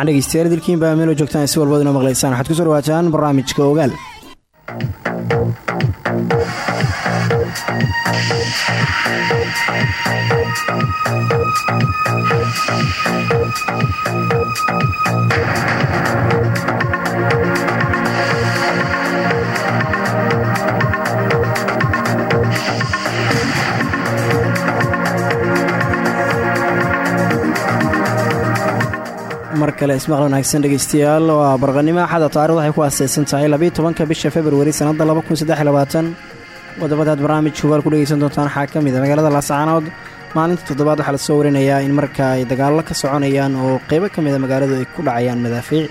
waan dhegeystayaal dilkiin baa meelo joogtaan si walbad inoo maqlaysaan. Waxaad ku soo dhawaataan barnaamijka ogaal kale ismaqal wanaagsan dhegeystayaal waa barqanimo axada taarikh waxay ku aaseysan tahay labiiy tobanka bisha februari labaatan. Qodobadaad barnaamijka hubaal ku dhegeysan doontaan waxaa ka a magaalada laascaanood maalinta toddobaad waxaa la soo warinayaa in marka ay dagaallo ka soconayaan oo qeybo ka mid a magaaladu ay ku dhacayaan madaafiic.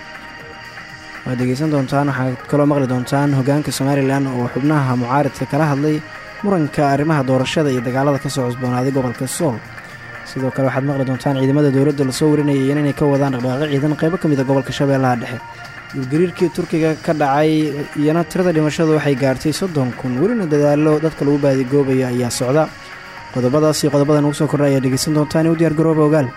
Waad dhegeysan doontaan waxaad kaloo maqli doontaan hogaanka somalilan oo xubnaha mucaaridka kala hadlay muranka arrimaha doorashada iyo dagaalada ka soo cusboonaaday gobolka sool sidoo kale waxaad maqli doontaan ciidamada dowladda la soo warinayay inay ka wadaan dhaqdhaqaaqyo ciidan qaybo ka mid a gobolka shabeellaha dhexe. Dhulgariirkii turkiga ka dhacay iyana tirada dhimashadu waxay gaartay soddon kun. Welina dadaalo dadka lagu baadigoobayo ayaa socda. Qodobadaas iyo qodobada nugu soo kordha ayaad dhegeysan doontaan u diyaar garooba ogaal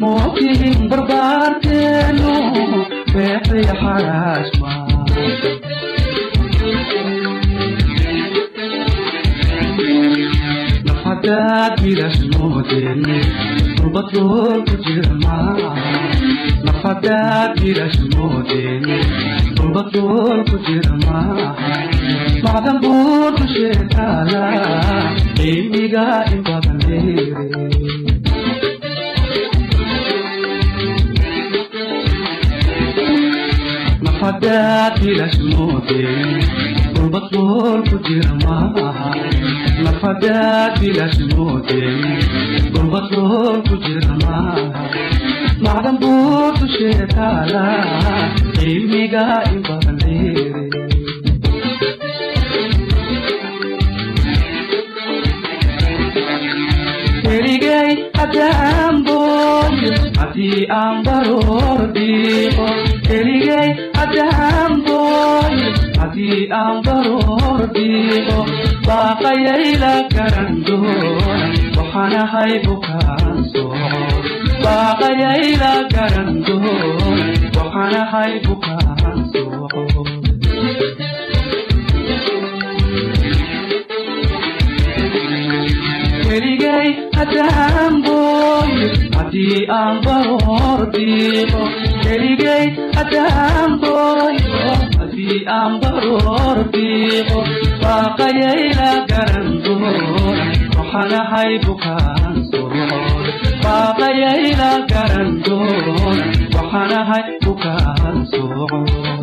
mootiin barbaarteenu beexay xaraashma nafadaad bidashmoodeen urbadool ku jirma nafadaad bidashmoodeen urbadool ku jirma macdan buur ku sheetaala qiimiga in badan leere nafadaad bilashmoodeen dhulbadbool ku jira maaha nafadaad bilashmoodeen dhulbadbool ku jira maaha macdan in badan leere keligay haddaan booyo haddii aan baroor dhiiqo keligay haddaan booyo haddii aan baroor dhiiqo baaqayayla garan doona waxaan ahay bukaan socod keligay haddaan booyo haddii aan baroor dhiiqo keligay haddaan booyo haddii aan baroor dhiiqo baaqayayla garan doona waxaan ahay bukaan socod baaqayayla garan doona waxaan ahay bukaan socod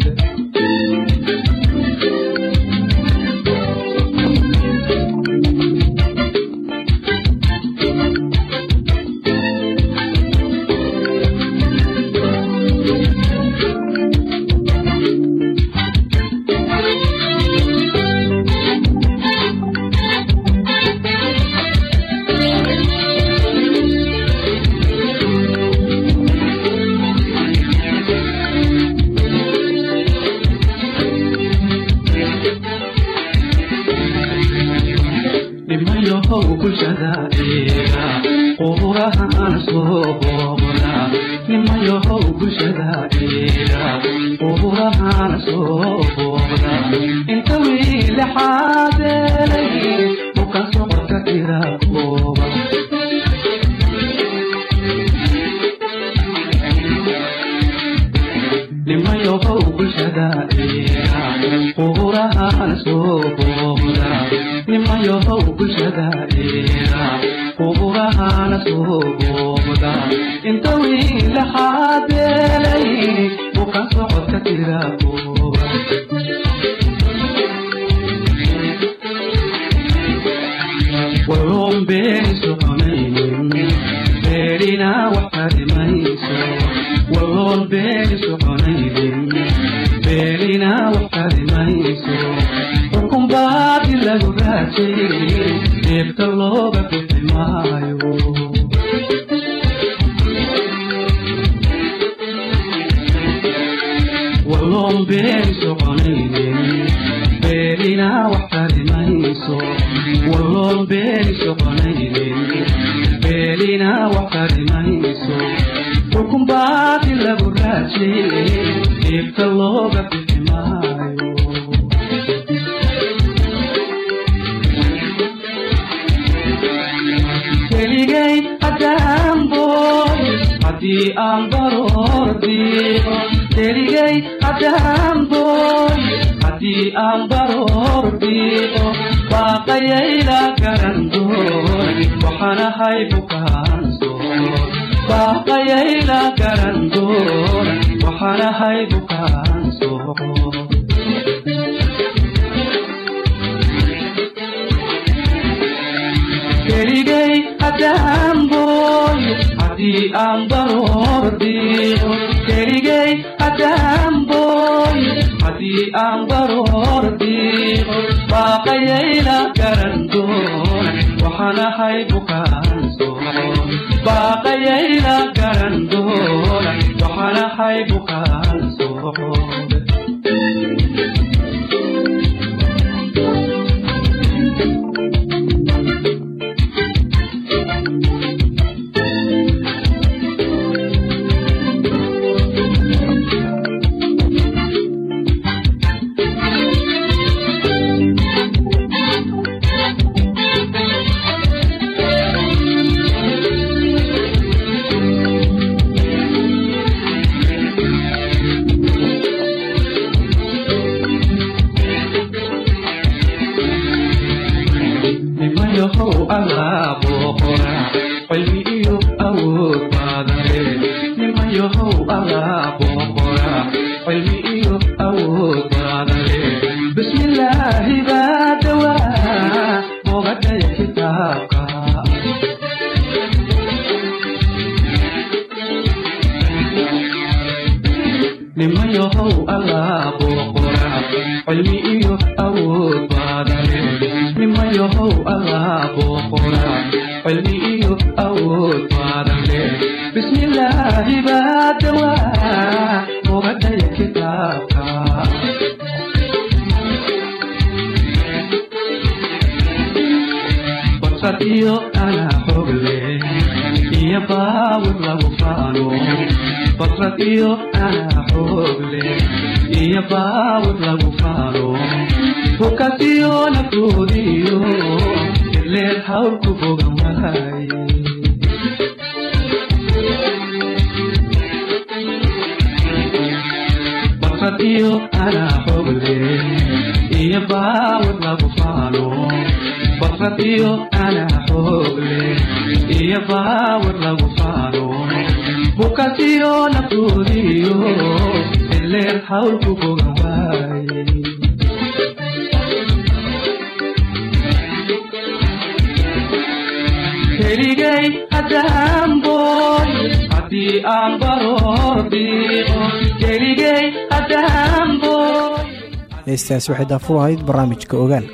baaqayayla garan doon waxaan ahay bukaansoon keligay haddaan booy haddii aan baroordiiqo keligay haddaan booy haddii aan baroordiiqo baaqayayla garan doon waxaan ahay bukaansoon baaqayayla garan doon waxaan ahay bukaansoon xoogle iyo baawir lagu faano hukasiyo naftoodiyo ileed hawlku bogan waaye keligay haddaan booy haddii aan baroordiiqo keligay haddaan booy heestaasi waxay daafur ahayd barnaamijka ogaal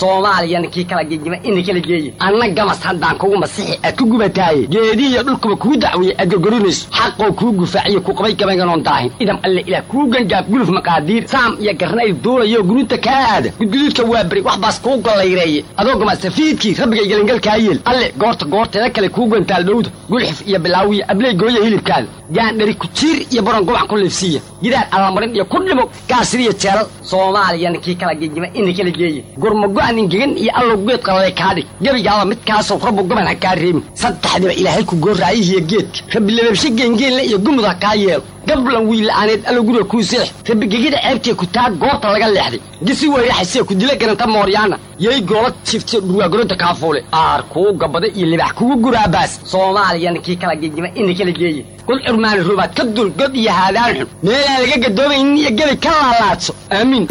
soomaaliya ninkii kala gegima ina kala geeye anna gamas kugu masixi aad ku gubataaye geedihiyo dhulkuba kuu dacwiye aad gorgorinayso xaqoo kuu gufaaciyo ku qabay gabaynganoon daahin idam alle ilaah kuu gangaab guluf maqaadiir. Saam iyo garnayl duulayo guruuta kaa aada gudguduudka waa beri wax baas kuu gollayreeye adoo gamasafiidkii rabbigay gelingalkaa yeel alle goorta goorteeda kale kuu gantaal dhowda gulxif iyo bilaawiya abley hilibkaada gaandhari kujiir iyo baron gobac ku liifsiiya gidaar allamarin iyo ku dhimo gaasiriyo jeelal soomaaliya ninkii kala gegima ina kala geeye gurmago-anin gegan iyo allow geed qalalay kaadhig gebigaaba midkaasow rabbu goban ha kaa reebin. Saddexdiba ilaahay ku goorraayihiyo geedka. Rabbi lababshe geengeenle iyo gumud ha kaa yeelo gablan wiilla'aaneed allow guriga kuu seex rabbi gegida ceebtee ku taag goorta laga leexday gisi weyraxasee ku dila garanta mooryaana yay goola jifte dhurwaagoronta kaafuule aar kuu gabada iyo libax kugu guraabaas soomaaliya ninkii kala gegima ina kala geeye kul curmaani rubaad ka dul god iyo haadaan xun meelaan laga gadoomaynin iyo gebi ka laalaadso aamiin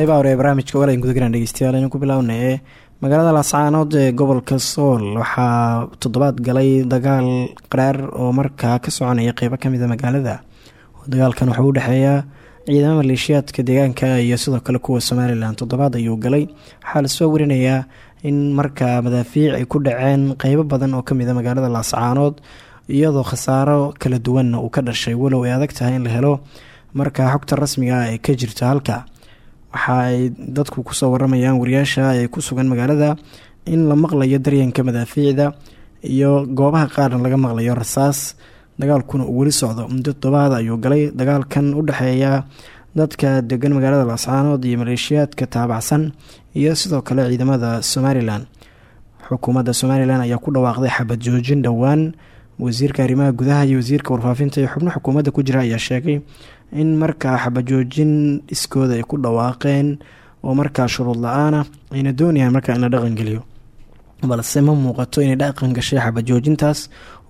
qeybaha hore ee barnaamijka walayn gudagalaan dhegeystayaal aynu ku bilownay magaalada laascaanood ee gobolka sool waxaa toddobaad galay dagaal qaraar oo markaa ka soconaya qeybo ka mid a magaalada. Dagaalkan waxaa u dhexeeya ciidamada maleeshiyaadka deegaanka iyo sidoo kale kuwa somalilan toddobaad ayuu galay. Waxaa la soo warinayaa in markaa madaafiic ay ku dhaceen qeybo badan oo ka mid a magaalada laascaanood iyadoo khasaaro kala duwanna uu ka dhashay. Walow ay adag tahay in la helo markaa xogta rasmiga ah ee ka jirta halka waxa ay dadku ku soo waramayaan wariyaasha ee ku sugan magaalada in la maqlayo daryanka madaafiicda iyo goobaha qaarna laga maqlayo rasaas. Dagaalkuna uu weli socdo. Muddo toddobaad ayuu galay. Dagaalkan u dhexeeya dadka degan magaalada laascaanood iyo maleeshiyaadka taabacsan iyo sidoo kale ciidamada somalilan xukuumadda somalilan ayaa ku dhawaaqday xabad joojin dhowaan. Wasiirka arrimaha gudaha iyo wasiirka warfaafinta iyo xubno xukuumadda ku jira ayaa sheegay in markaa xabajoojin iskooda ay ku dhawaaqeen oo markaa shuruud la'aana ayna doonayaan markaa in la dhaqangeliyo balse ma muuqato inay dhaqan gashay xabajoojintaas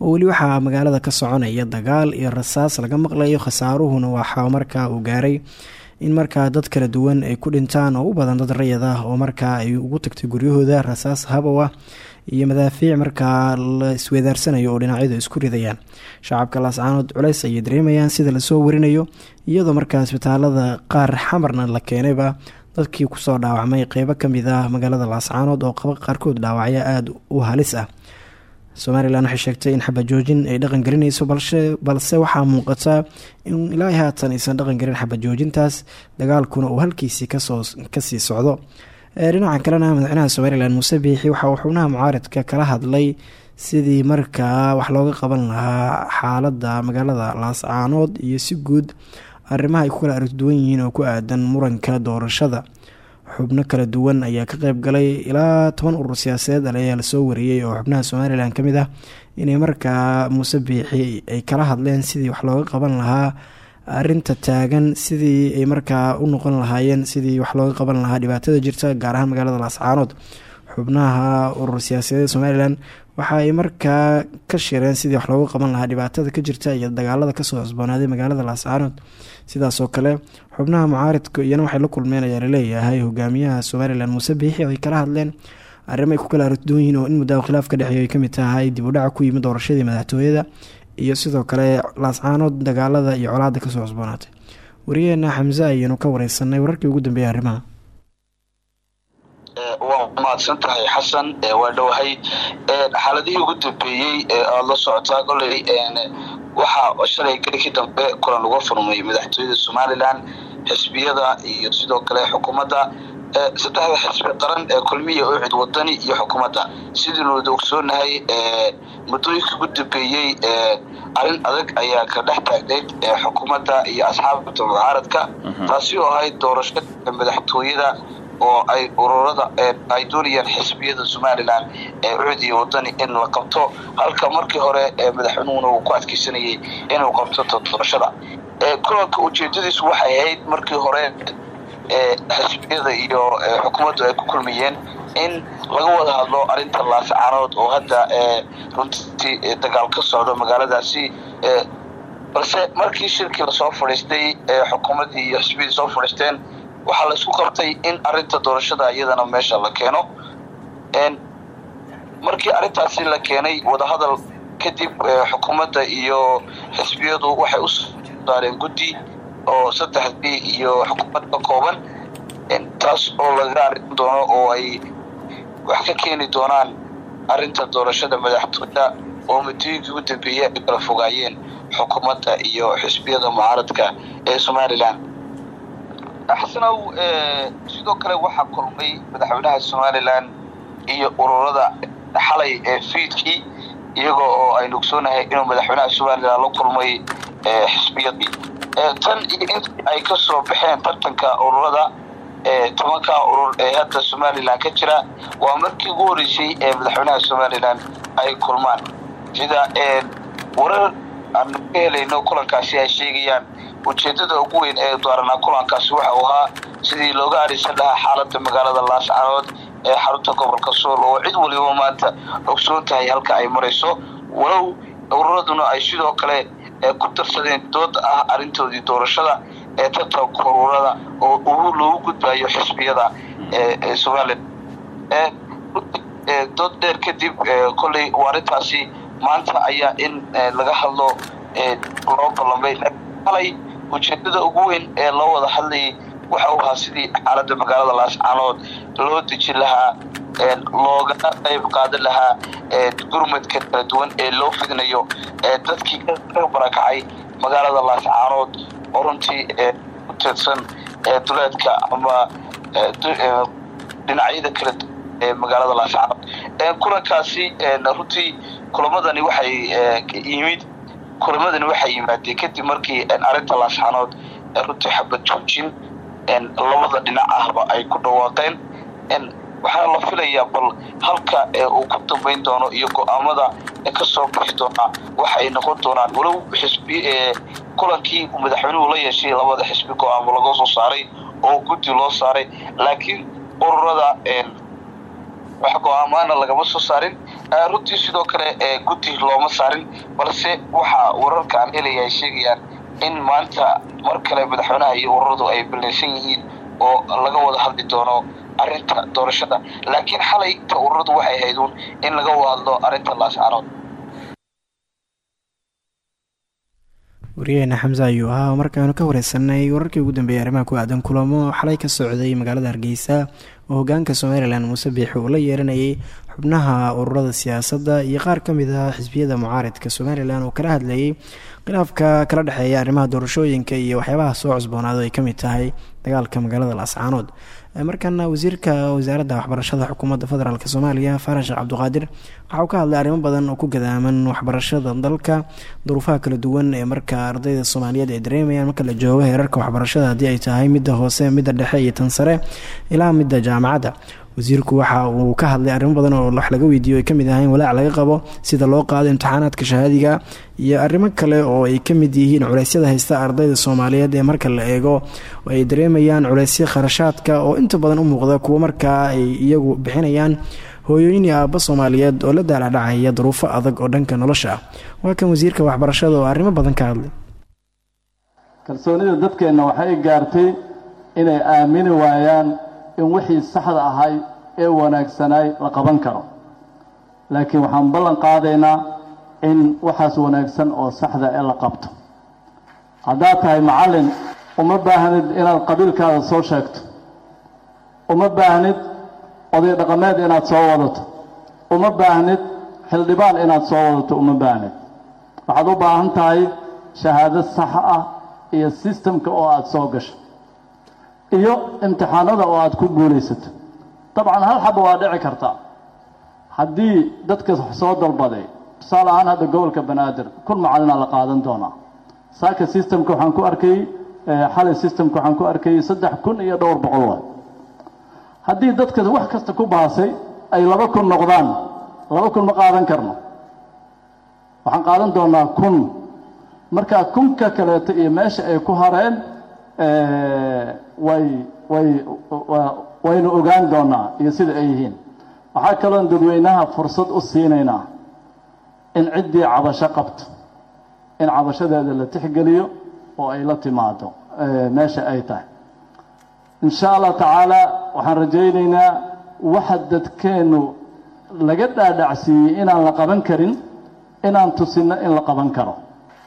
oo weli waxaa magaalada ka soconaya dagaal iyo rasaas laga maqlayo khasaaruhuna waxaa markaa uu gaaray in markaa dad kala duwan ay ku dhintaan oo u badan dad rayad ah oo markaa ay ugu tagtay guryahooda rasaas habow ah iyo madaafiic markaa la isweedaarsanayo oo dhinacyadu isku ridayaan. Shacabka laascaanood culeys ayay dareemayaan sida la soo warinayo iyadoo markaa isbitaalada qaar xamarna la keenayba dadkii ku soo dhaawacmay qeybo ka mid ah magaalada laascaanood oo qaba qaarkood dhaawacyo aada u halis ah. Somalilan waxay sheegtay in xabajoojin ay dhaqan gelinayso balse waxaa muuqata in ilaa haatan aysan dhaqan gelin xabajoojintaas dagaalkuna uu halkiisii ka soo ka sii socdo dhinaca kalena madaxweynaha somalilan muuse biixi waxa uu xubnaha mucaaradka kala hadlay sidii markaa wax looga qaban lahaa xaalada magaalada laascaanood iyo si guud arrimaha ay ku kala aragduwan yihiin oo ku aadan muranka doorashada. Xubno kala duwan ayaa ka qeyb galay ilaa toban urur siyaasadeed ayaa la soo wariyey oo xubnaha somalilan ka mid ah inay markaa muuse biixi ay kala hadleen sidii wax looga qaban lahaa arinta taagan sidii ay markaa u noqon lahaayeen sidii wax looga qaban lahaa dhibaatada jirta gaar ahaan magaalada laascaanood xubnaha urur siyaasadeed somalilan. Waxa ay markaa ka shireen sidii wax looga qaban lahaa dhibaatada ka jirta iyo dagaalada ka soo cusboonaaday magaalada laascaanood sidaasoo kale xubnaha mucaaridka iyana waxay la kulmeen ayaa la leeyahay hogaamiyaha somalilan muuse biixi ay kala hadleen arrimay ku kala aragduwan yihiin oo in muddaa khilaaf ka dhexeeyo ay tahay dib u dhaca ku yimid doorashadii madaxtooyada iyo sidoo kale laascaanood dagaalada iyo colaada ka soo cusboonaatay. Wariyaheena xamse ayaynu ka wareysanay wararkii ugu dambeeyay arrimaha. Waa mahadsan tahay xasan waa dhowahay xaaladihii ugu dambeeyey aada la socotaa koley waxaa shalay gelikii dambe kulan uga furmay madaxtooyada somalilan xisbiyada iyo sidoo kale xukuumadda saddexda xisbi qaran ee kulmiya ucid wadani iyo xukuumadda. Sidiinu ogsoonahay muddooyinkii ugu dambeeyey arrin adag ayaa ka dhex taagneyd xukuumadda iyo asxaabta mucaaradka. Taasi oo ahayd doorashada madaxtooyada oo ay ururada ay doonayaan xisbiyada somalilan ee ucud iyo wadani in la qabto. Halka markii hore madaxweynuhuna uu ku adkeysanayay inuu qabto doorashada. Kulanka ujeedadiisu waxay ahayd markii hore xisbiyada iyo xukuumaddu ay ku kulmayeen in laga wada hadlo arrinta laascaanood oo hadda runtii dagaal ka socdo magaaladaasi balse markii shirkii la soo fadhiistay xukuumaddii iyo xisbiyadii soo fadhiisteen waxaa la isku qabtay in arinta doorashada iyadana meesha la keeno. Markii arrintaasi la keenay wadahadal kadib xukuumadda iyo xisbiyadu waxay u saareen guddi oo saddexdii iyo xukuumad ka kooban taas oo laga arrin doono oo ay wax ka keeni doonaan arrinta doorashada madaxtooyada oo muddooyinkii ugu dambeeyey ay kala fogaayeen xukuumadda iyo xisbiyada mucaaradka ee somalilan xasanow sidoo kale waxaa kulmay madaxweynaha somalilan iyo ururada xalay ee fiidkii iyaga oo aynu ogsoonahay inuu madaxweynaha somalilan la kulmay xisbiyadii tan iyo intii ay ka soo baxeen tartanka ururada tobanka urur ee hadda somalilan ka jira. Waa markii ugu horeysay ee madaxweynaha somalilan ay kulmaan. Sida warar aanu ka helayno kulankaasi ay sheegayaan ujeedada ugu weyn ee dooranaa kulankaasi waxa uu ahaa sidii looga adhisan lahaa xaalada magaalada laascaanood ee xarunta gobolka sool oo cid waliba maanta ogsoon tahay halka ay marayso. Walow ururaduna ay sidoo kale ku darsadeen dood ah arrintoodii doorashada ee tartanka ururada oo ugu loogu gudbayo xisbiyada ee somalilan dood dheer kadib kolley waa maanta ayaa in laga hadlo loo ballamay alay ujeedada ugu weyn ee loo wada hadlayay waxa uu ahaa sidii xaaladda magaalada laascaanood loo dejin lahaa loogana qayb qaadan lahaa gurmadka kala duwan ee loo fidinayo dadkii ka barakacay magaalada laascaanood oo runtii ku teedsan duleedka ama dhinacyada kala duwan ee magaalada laascaanood kulankaasi runtii kulamadani waxay yimid kulamadani waxay yimaadeen kadib markii arrinta laascaanood runtii xabad joojin labada dhinac ahba ay ku dhawaaqeen waxaana la filayaa bal halka uu ku dambayn doono iyo go'aamada ka soo bixi doonaa waxa ay noqon doonaan walow xisbi kulankii uu madaxweynuhu la yeeshay labada xisbi go'aamo laga soo saaray oo guddi loo saaray. Laakiin ururada wax go'aamaana lagama soo saarin. Runtii sidoo kale guddi looma saarin balse waxa wararka aan helaya ay sheegayaan in maanta mar kale madaxweynaha iyo ururadu ay ballaysan yihiin oo laga wada hadli doono arrinta doorashada. Laakiin xalay ta ururadu waxay hayduun in laga wada hadlo arrinta laascaanood wariyaheena xamse ayuu ahaa. Markaanu ka wareysanay wararkii ugu dambeeyay arrimaha ku aadan kulamo xalay ka socday magaalada hargeysa oo hogaanka somalilan muuse biixi uu la yeeranayay xubnaha ururada siyaasadda iyo qaar ka mid ah xisbiyada mucaaridka somalilan oo kala hadlayay khilaafka kala dhexeeya arrimaha doorashooyinka iyo waxyaabaha soo cusboonaado ay ka mid tahay dagaalka magaalada laascaanood markana wasiirka wasaaradda waxbarashada xukuumadda federaalk soomaaliya faarax sheekh cabdiqaadir waxa uu ka hadlay arrimo badan oo ku gadaaman waxbarashada dalka duruufaha kala duwan ee marka ardayda soomaaliyeed ay dareemayaan marka la joogo heerarka waxbarashada haddii ay tahay midda hoose midda dhexe iyo tan sare ilaa midda jaamacadda wasiirku waxa uu ka hadlay arrimo badan oo wax laga weydiiyo ay ka mid ahayn walaac laga qabo sida loo qaado imtixaanaadka shahaadiga iyo arrimo kale oo ay ka mid yihiin culeysyada haysta ardayda soomaaliyeed ee marka la eego. Ay dareemayaan culeysyo kharashaadka oo inta badan u muuqda kuwo markaa ay iyagu bixinayaan hooyooyin iyo aabbo soomaaliyeed oo la daaladhacaya duruufo adag oo dhanka nolosha. Ah waa kan wasiirka waxbarashada oo arrimo badan ka hadlay. Kalsoonida dadkeenna waxay gaartay inay aamini waayaan in wixii saxda ahay ee wanaagsanaay la qaban karo. Laakiin waxaan ballan qaadaynaa in waxaas wanaagsan oo saxda ee la qabto. Haddaad tahay macallin uma baahnid inaad qabiilkaada soo sheegto. Uma baahnid oday dhaqameed inaad soo wadato. Uma baahnid xildhibaan inaad soo wadato uma baahnid. Waxaad u baahan tahay shahaado sax ah iyo sistamka oo aada soo gasho iyo imtixaanada oo aada ku guulaysato. Dabcan hal xaba waa dhici karta. Haddii dadka soo dalbaday tusaale ahaan hadda gobolka banaadir kun macallinaa la qaadan doonaa. Saaka systemka waxaan ku arkayey xalay systemka waxaan ku arkayey saddex kun iyo dhowr boqol waay. Haddii dadka wax kasta ku baasay ay laba kun noqdaan laba kun ma qaadan karno. Waxaan qaadan doonaa kun. Markaa kunka kaleeto iyo meesha ay ku hareen way waynu ogaan doonaa iyo sida ay yihiin. Waxaa kaloon dadweynaha fursad u siinaynaa in ciddii cabasho qabto in cabashadeeda la tixgeliyo oo ay la timaado meesha ay tahay. In sha allah tacaala waxaan rajaynaynaa waxa dadkeennu laga dhaadhacsiiyey inaan la qaban karin inaan tusinno in la qaban karo.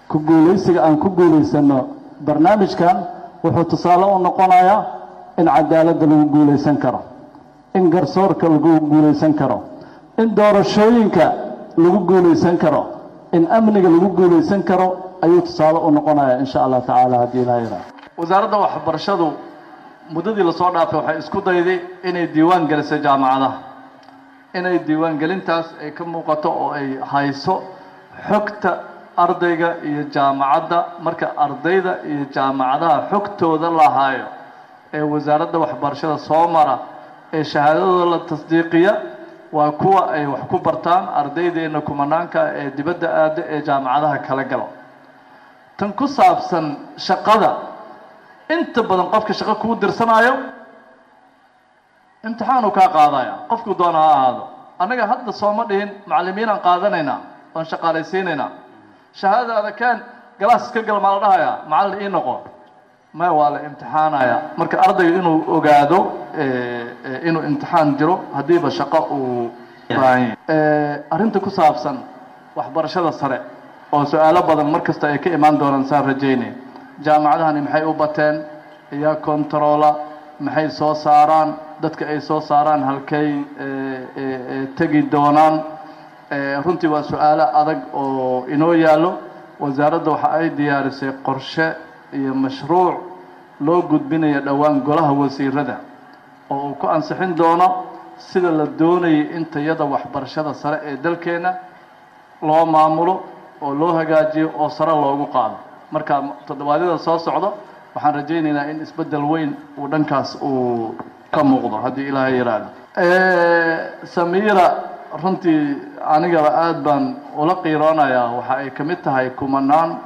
Ku guulaysiga aan ku guulaysanno barnaamijkan wuxuu tusaale u noqonayaa in cadaaladda lagu guulaysan karo in garsoorka lagu guulaysan karo in doorashooyinka lagu guulaysan karo in amniga lagu guulaysan karo ayuu tusaale u noqonayaa in sha allah tacaala haddii ilaha yidhaah wasaaradda waxbarashadu muddadii la soo dhaafay waxay isku dayday inay diiwaan geliso jaamacadaha inay diiwaangelintaas ay ka muuqato oo ay hayso xogta ardayga iyo jaamacadda. Marka ardayda iyo jaamacadaha xogtooda la haayo ee wasaaradda waxbarashada soo mara ee shahaadadooda la tasdiiqiya waa kuwa ay wax ku bartaan ardaydeenna kumanaanka ee dibadda aada ee jaamacadaha kala galo. Tan ku saabsan shaqada inta badan qofka shaqo kuu dirsanaayo imtixaanuu kaa qaadaya qofku doona ha ahaado. Annaga hadda sooma dhihin macallimiinaan qaadanaynaa oon shaqaalaysiinaynaa shahaadadaada kaan galaas ka gal maa la dhahayaa macallin ii noqo. Maya waa la imtixaanaya marka ardayga inuu ogaado inuu imtixaan jiro haddiiba shaqo uu yahay. Arrinta ku saabsan waxbarashada sare oo su'aalo badan mar kasta ay ka imaan doonaan saan rajaynaya jaamacadahani maxay u bateen? Iyaa controla maxay soo saaraan? Dadka ay soo saaraan halkay tegi doonaan runtii waa su'aalo adag oo inoo yaallo. Wasaaradda waxa ay diyaarisay qorshe iyo mashruuc loo gudbinayo dhowaan golaha wasiirada oo uu ku ansixin doono sida la doonayay in tayada waxbarashada sare ee dalkeena loo maamulo oo loo hagaajiyo oo sare loogu qaado. Marka toddobaadyada soo socdo waxaan rajaynaynaa in isbeddel weyn uu dhankaas uu ka muuqdo haddii ilaahay yidhaahdo samiira runtii anigaba aada baan ula qiiroonayaa waxa ay ka mid tahay kumanaan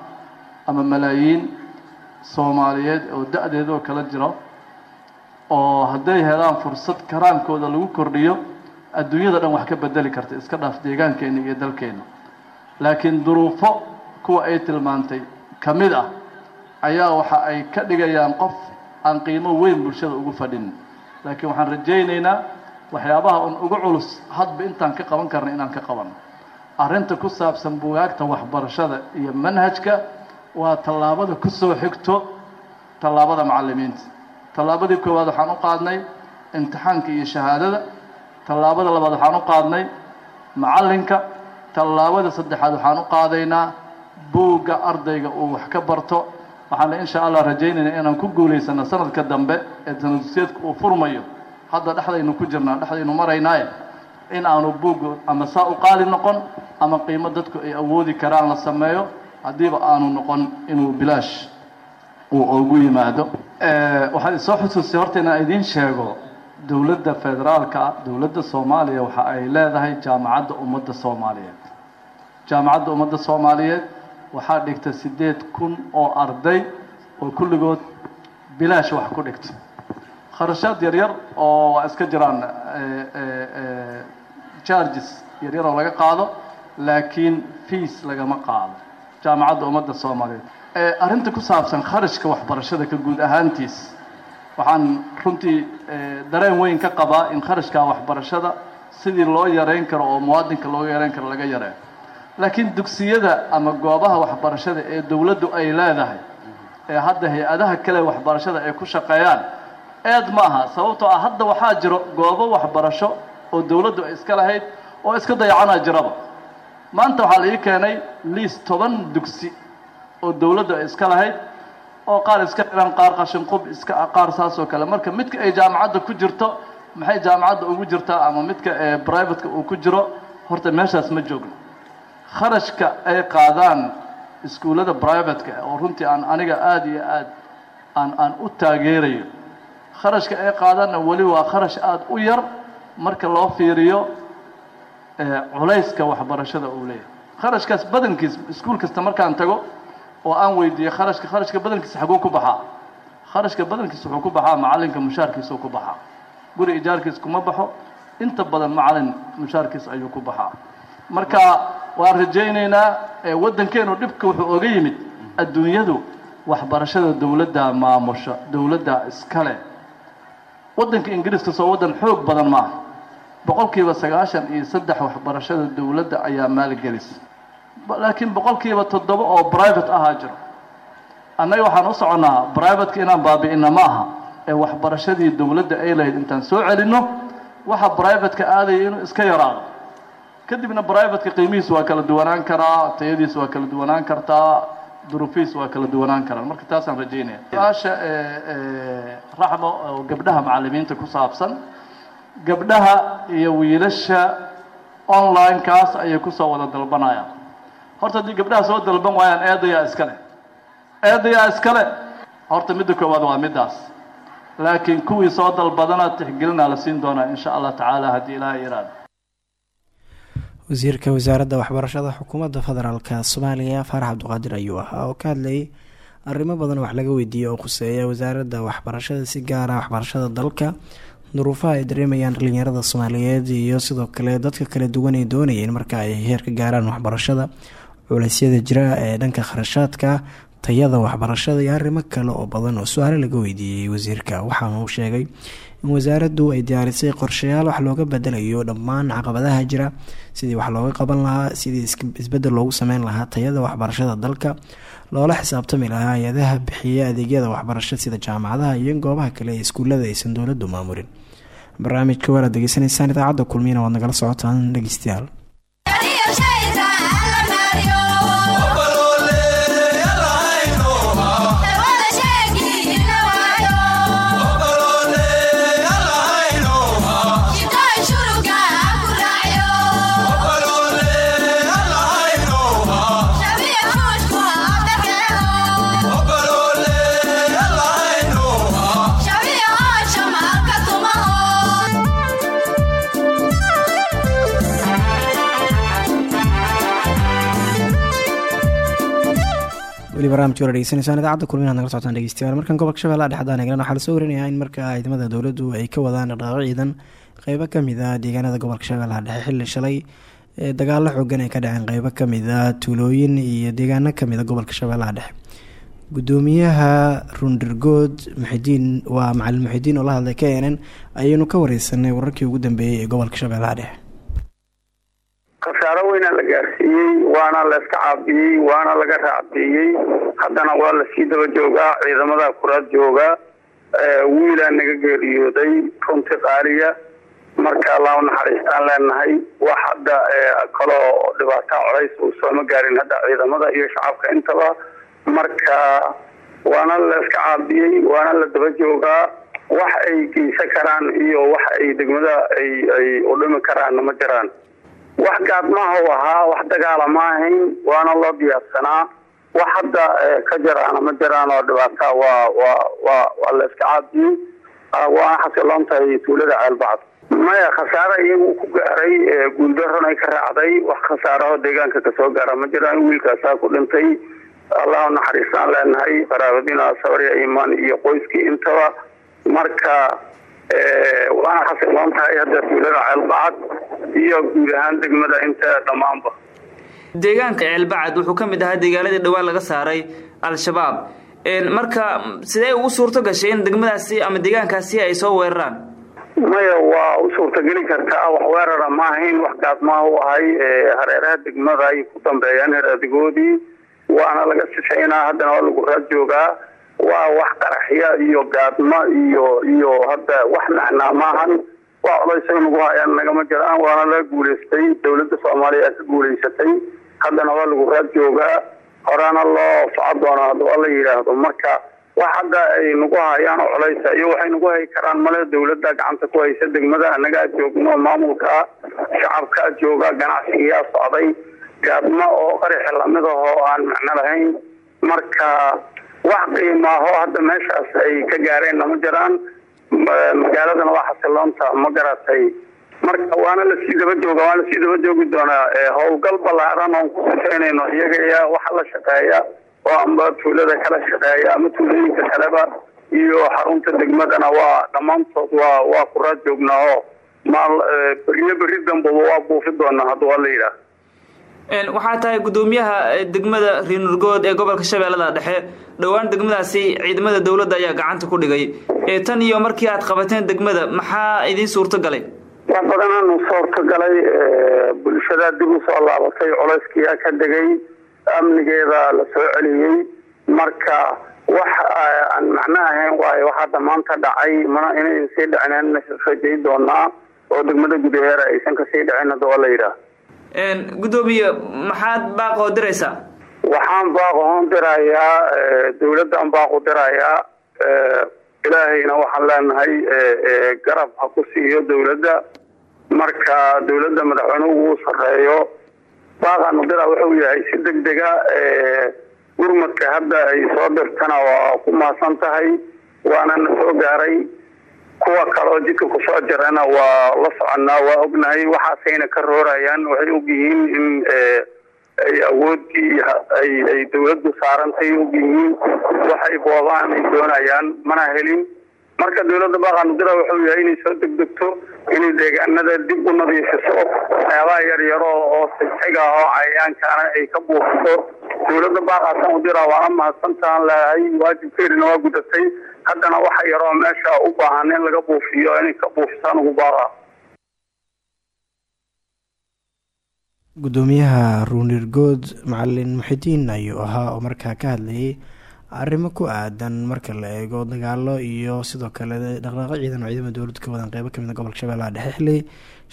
ama malaayiin soomaaliyeed oo da-deedoo kala jiro oo hadday helaan fursad karaankooda lagu kordhiyo adduunyada dhan wax ka bedeli karta iska dhaaf deegaankeena iyo dalkeena laakiin duruufo kuwa ay tilmaantay ka mid ah ayaa waxa ay ka dhigayaan qof aan qiimo weyn bulshada ugu fadhin. Laakiin waxaan rajaynaynaa waxyaabaha un ugu culus hadba intaan ka qaban karna inaan ka qabanno arrinta ku saabsan bugaagta waxbarashada iyo manhajka waa tallaabada ku soo xigto tallaabada macallimiinta. Tallaabadii koowaad waxaan u qaadnay imtixaanka iyo shahaadada. Tallaabada labaad waxaan u qaadnay macallinka. Tallaabada saddexaad waxaan u qaadaynaa buugga ardayga uu wax ka barto. Waxaana insha allah rajaynaynaa inaan ku guulaysano sanadka dambe ee sanadusyeedka uu furmayo hadda dhexdaynu ku jirnaa dhexdaynu maraynaaye in aanu buugga ama saa u qaali noqon ama qiimo dadku ay awoodi karaan la sameeyo haddiiba aanu noqon inuu bilaash uu ugu yimaado. Waxaad isoo xusuustay horta inaan idiin sheego dowladda federaalka dowladda soomaaliya waxa ay leedahay jaamacadda ummadda soomaaliyeed. Jaamacadda ummadda soomaaliyeed waxaa dhigta siddeed kun oo arday oo kulligood bilaash wax ku dhigta kharashaad yaryar oo iska jiraan charges yaryar laga qaado laakiin fees lagama qaado. Jaamacadda ummadda soomaaliyeed. Arrinta ku saabsan kharashka waxbarashada ka guud ahaantiis waxaan runtii dareen weyn ka qabaa in kharashka waxbarashada sidii loo yareyn karo oo muwaadinka looga yareyn karo laga yareeyo. Laakiin dugsiyada ama goobaha waxbarashada ee dowladdu ay leedahay ee hadda hay'adaha kale waxbarashada ay ku shaqeeyaan eed ma aha sababtoo ah hadda waxaa jiro goobo waxbarasho oo dowladdu ay iska lahayd oo iska dayacanaa jiraba. Maanta waxaa la ii keenay liis toban dugsi oo dowladdu ay iska lahayd oo qaar iska xiran qaar qashinqub iska qaar saas oo kale. Marka midka ay jaamacadda ku jirto maxay jaamacadda ugu jirtaa ama midka ee brivateka uu ku jiro? Horta meeshaas ma joogno. Kharashka ay qaadaan iskuullada brivatka oo runtii aan aniga aada iyo aad aan aan u taageerayo kharashka ay qaadaanna weli waa kharash aada u yar marka loo fiiriyo culayska waxbarashada uu leeyahay. Kharashkaas badankiis iskuul kasta markaan tago oo aan weydiiyo kharashka kharashka badankiisa xaguu ku baxaa. Kharashka badankiisa wuxuu ku baxaa macallinka mushaarkiisuu ku baxaa. Guri ijaarkiis kuma baxo inta badan macallin mushaarkiis ayuu ku baxaa. Marka waan rajaynaynaa waddankeenu dhibka wuxuu oga yimid adduunyadu waxbarashada dowladda maamusha dowladda iskale waddanka ingiriiska soo waddan xoog badan maaha. Boqolkiiba sagaashan iyo saddex waxbarashada dowladda ayaa maalgelisa laakiin boqolkiiba toddoba oo private ahaa jiro. Annaga waxaan u soconnaa privateka inaan baabi'ina ma aha. Ee waxbarashadii dowladda ay lahayd intaan soo celinno waxa privateka aadaya inuu iska yaraado. Kadibna brivateka qiimihiis waa kala duwanaan karaa tayadiis waa kala duwanaan kartaa duruufihiis waa kala duwanaan karaan. Marka taasaan rajaynaya su'aasha raxmo oo gabdhaha macallimiinta ku saabsan gabdhaha iyo wiilasha online-kaas ayay ku soo wada dalbanayaan. Horta haddii gabdhaha soo dalban waayaan eedayaa iskale eedayaa iskale horta midda koowaad waa middaas. Laakiin kuwii soo dalbadana tixgelinaa la siin doonaa insha allah tacaala haddii ilaaha yiraahdo wasiirka wasaaradda waxbarashada xukuumadda federaalk soomaaliya faarax cabdiqaadir ayuu ahaa oo ka hadlayay arrimo badan wax laga weydiiyey oo khuseeya wasaaradda waxbarashada si gaara waxbarashada dalka. Duruufaha ay dareemayaan dhalinyarada soomaaliyeed iyo sidoo kale dadka kala duwan ay doonayeen marka ay heerka gaaraan waxbarashada. Culeysyada jira ee dhanka kharashaadka tayada waxbarashada iyo arrimo kale oo badan oo su'aale laga weydiiyey wasiirka waxaana uu sheegay in wasaaraddu ay diyaarisay qorshayaal wax looga bedelayo dhammaan caqabadaha jira. Sidii wax looga qaban lahaa sidii isbeddel loogu sameyn lahaa tayada waxbarashada dalka loola xisaabtami lahaa hay'adaha bixiya adeegyada waxbarasho sida jaamacadaha iyo goobaha kale ee iskuullada aysan dowladdu maamulin barnaamijka waalaad degeysanaysaan idaacadda kulmiyana waad nagala socotaan dhegeystayaal weli barnamijka wala degeysanaysaan idaacadda kulmin ad nagala socotaan dhegeystayaal. Markan gobolka shabeellaha dhexe haddaan eeglan waxaa la soo warinayaa in markaa ciidamada dowladdu ay ka wadaan dhaqdhaqaaqo ciidan qeybo ka mid ah deegaanada gobolka shabeellaha dhexe. Xilli shalay ee dagaalo xoogan ay ka dhaceen qeybo ka mid ah tuulooyin iyo deegaano ka mid a gobolka shabeellaha dhexe. Gudoomiyaha rundirgood muxidiin waa macalin muxidiin oo la hadlay k n ayaynu ka wareysanay wararkii ugu dambeeyey ee gobolka shabeellaha dhexe khasaaro weyna la gaarsiiyey waana la iska caabiyey waana laga raacbiyey. Haddana waa la sii daba joogaa ciidamada kuraad jooga wiilaa naga geeriyooday runti qaaliya marka allah naxariistaan leenahay. Wax hadda kaloo dhibaataa colays uu sooma gaarin hadda ciidamada iyo shacabka intaba. Marka waana la iska caabiyey waana la daba joogaa. Wax ay geysan karaan iyo wax ay degmada ay ay udhimi karaanna ma jiraan wax gaadmaha u ahaa wax dagaala ma ahayn waana loo diyaarsanaa wax hadda ka jiraana ma jiraan oo dhibaata waa waa waa la iska caabiyey. Waana xasiloon tahay tuulada ceelbacd maya khasaare iyagu ku gaaray guuldaron ay ka raacday wax khasaaraho deegaanka ka soo gaara ma jiraan wiilkaasaa ku dhintay. Allahu naxariistaan leenahay qaraabadina sabarya imaan iyo qoyskii intaba. Marka waana xasiloon tahay hadda tuulada ceelbacad iyo guud ahaan degmada inta dhammaanba. Deegaanka ceelbacad wuxuu ka mid ahaa deegaanadii dhowaan laga saaray al-shabaab. Marka sidee ugu suurto gashay in degmadaasi ama deegaankaasi ay soo weeraraan? Maya waa u suurtageli kartaa wax weerara ma ahayn wax gaadmaha u ahay hareeraha degmada ay ku dambeeyaan heraadigoodii waana laga sifaynaa haddana waa lagu raad joogaa waa wax qaraxya iyo gaadma iyo iyo hadda wax macnaa maahan waa codaysa nagu hayaan nagama jiraan waana laga guulaystay dowladda soomaaliya ka guulaysatay haddana waa lagu raad joogaa horena loo soco doona hadua la yidhaahdo marka wax hadda ay nagu hayaan oo colaysa iyo waxay nagu hayi karaan male dowladda gacanta ku haysa degmada annagaa joogno maamulka shacabkaa jooga ganacsigiyaa socday gaadma oo qaraxi la mid ahoo aan macno lahayn. Marka wax qiimaaho hadda meeshaas ay ka gaareen nama jiraan magaaladana waa xasiloonta ma garatay marka waana la sii daba jooga waana la sii daba joogi doonaa howlgal ballaaran oon ku sifaynayno iyaga iya waxa la shaqeeya oo amba tuulada kala shaqeeya ama tuulooyinka kaleba iyo xarunta degmadana waa dhammaantood waa waa ku raad joognaa oo maal beriyo beri dambaba waa buufi doonaa hadda waa la yidhaah waxaa tahay gudoomiyaha degmada riinurgood ee gobolka shabeellada dhexe. Dhowaan degmadaasi ciidamada dowladda ayaa gacanta ku dhigay. Tan iyo markii aad qabateen degmada maxaa idiin suurto galay wax badanaanu suurto galay bulshada dib u soo laabatay colayskiyaa ka degay amnigeeda la soo celiyey. Marka wax aan macno ahayn waayo waxaada maanta dhacay mana inay sii dhicneen rajay doonaa oo degmada gudaheera aysan ka sii dhicin hadda waa la gudoomiye maxaad baaqoo diraysaa? Waxaan baaqoon dirayaa dowladdan baaqu dirayaa ilaahayna waxaan leenahay garab ha ku siiyo dowladda. Marka dowladda madaxweynuhu uu sareeyo baaqaanu dira wuxuu yahay si deg dega gurmadka hadda ay soo dirtana waa ku mahadsan tahay waana na soo gaaray kuwa kaleoo jidka ku soo jirana waa la soconaa waa ognahay waxaasayna ka roorayaan waxay ogyihiin in ay awoodii ay dawladdu saarantay ogyihiin waxay boobaan ay doonayaan mana helin. Marka dowladda baaqaanudira wuxuu yahay inay soo degdegto inay deegaanada dib u nadiifiso waxyaabaha yaryaro oo sigxiga ah oo cayayaankaana ay ka buufiso. Dowladda baaqaasan udira waana mahadsantaan leedahay waajibkeedina waa gudatay haddana waxa yaroo meesha u baahan in laga buufiyo inay ka buufisaan ugu baaqa gudoomiyaha ruunirgood macalin muxidiin ayuu ahaa oo markaa ka hadlayay arrimo ku aadan marka la eego dagaalo iyo sidoo kale dhaqdhaqaaqo ciidan oo ciidamada dowladda ka wadan qeybo ka mid a gobolka shabeellaha dhexe xilli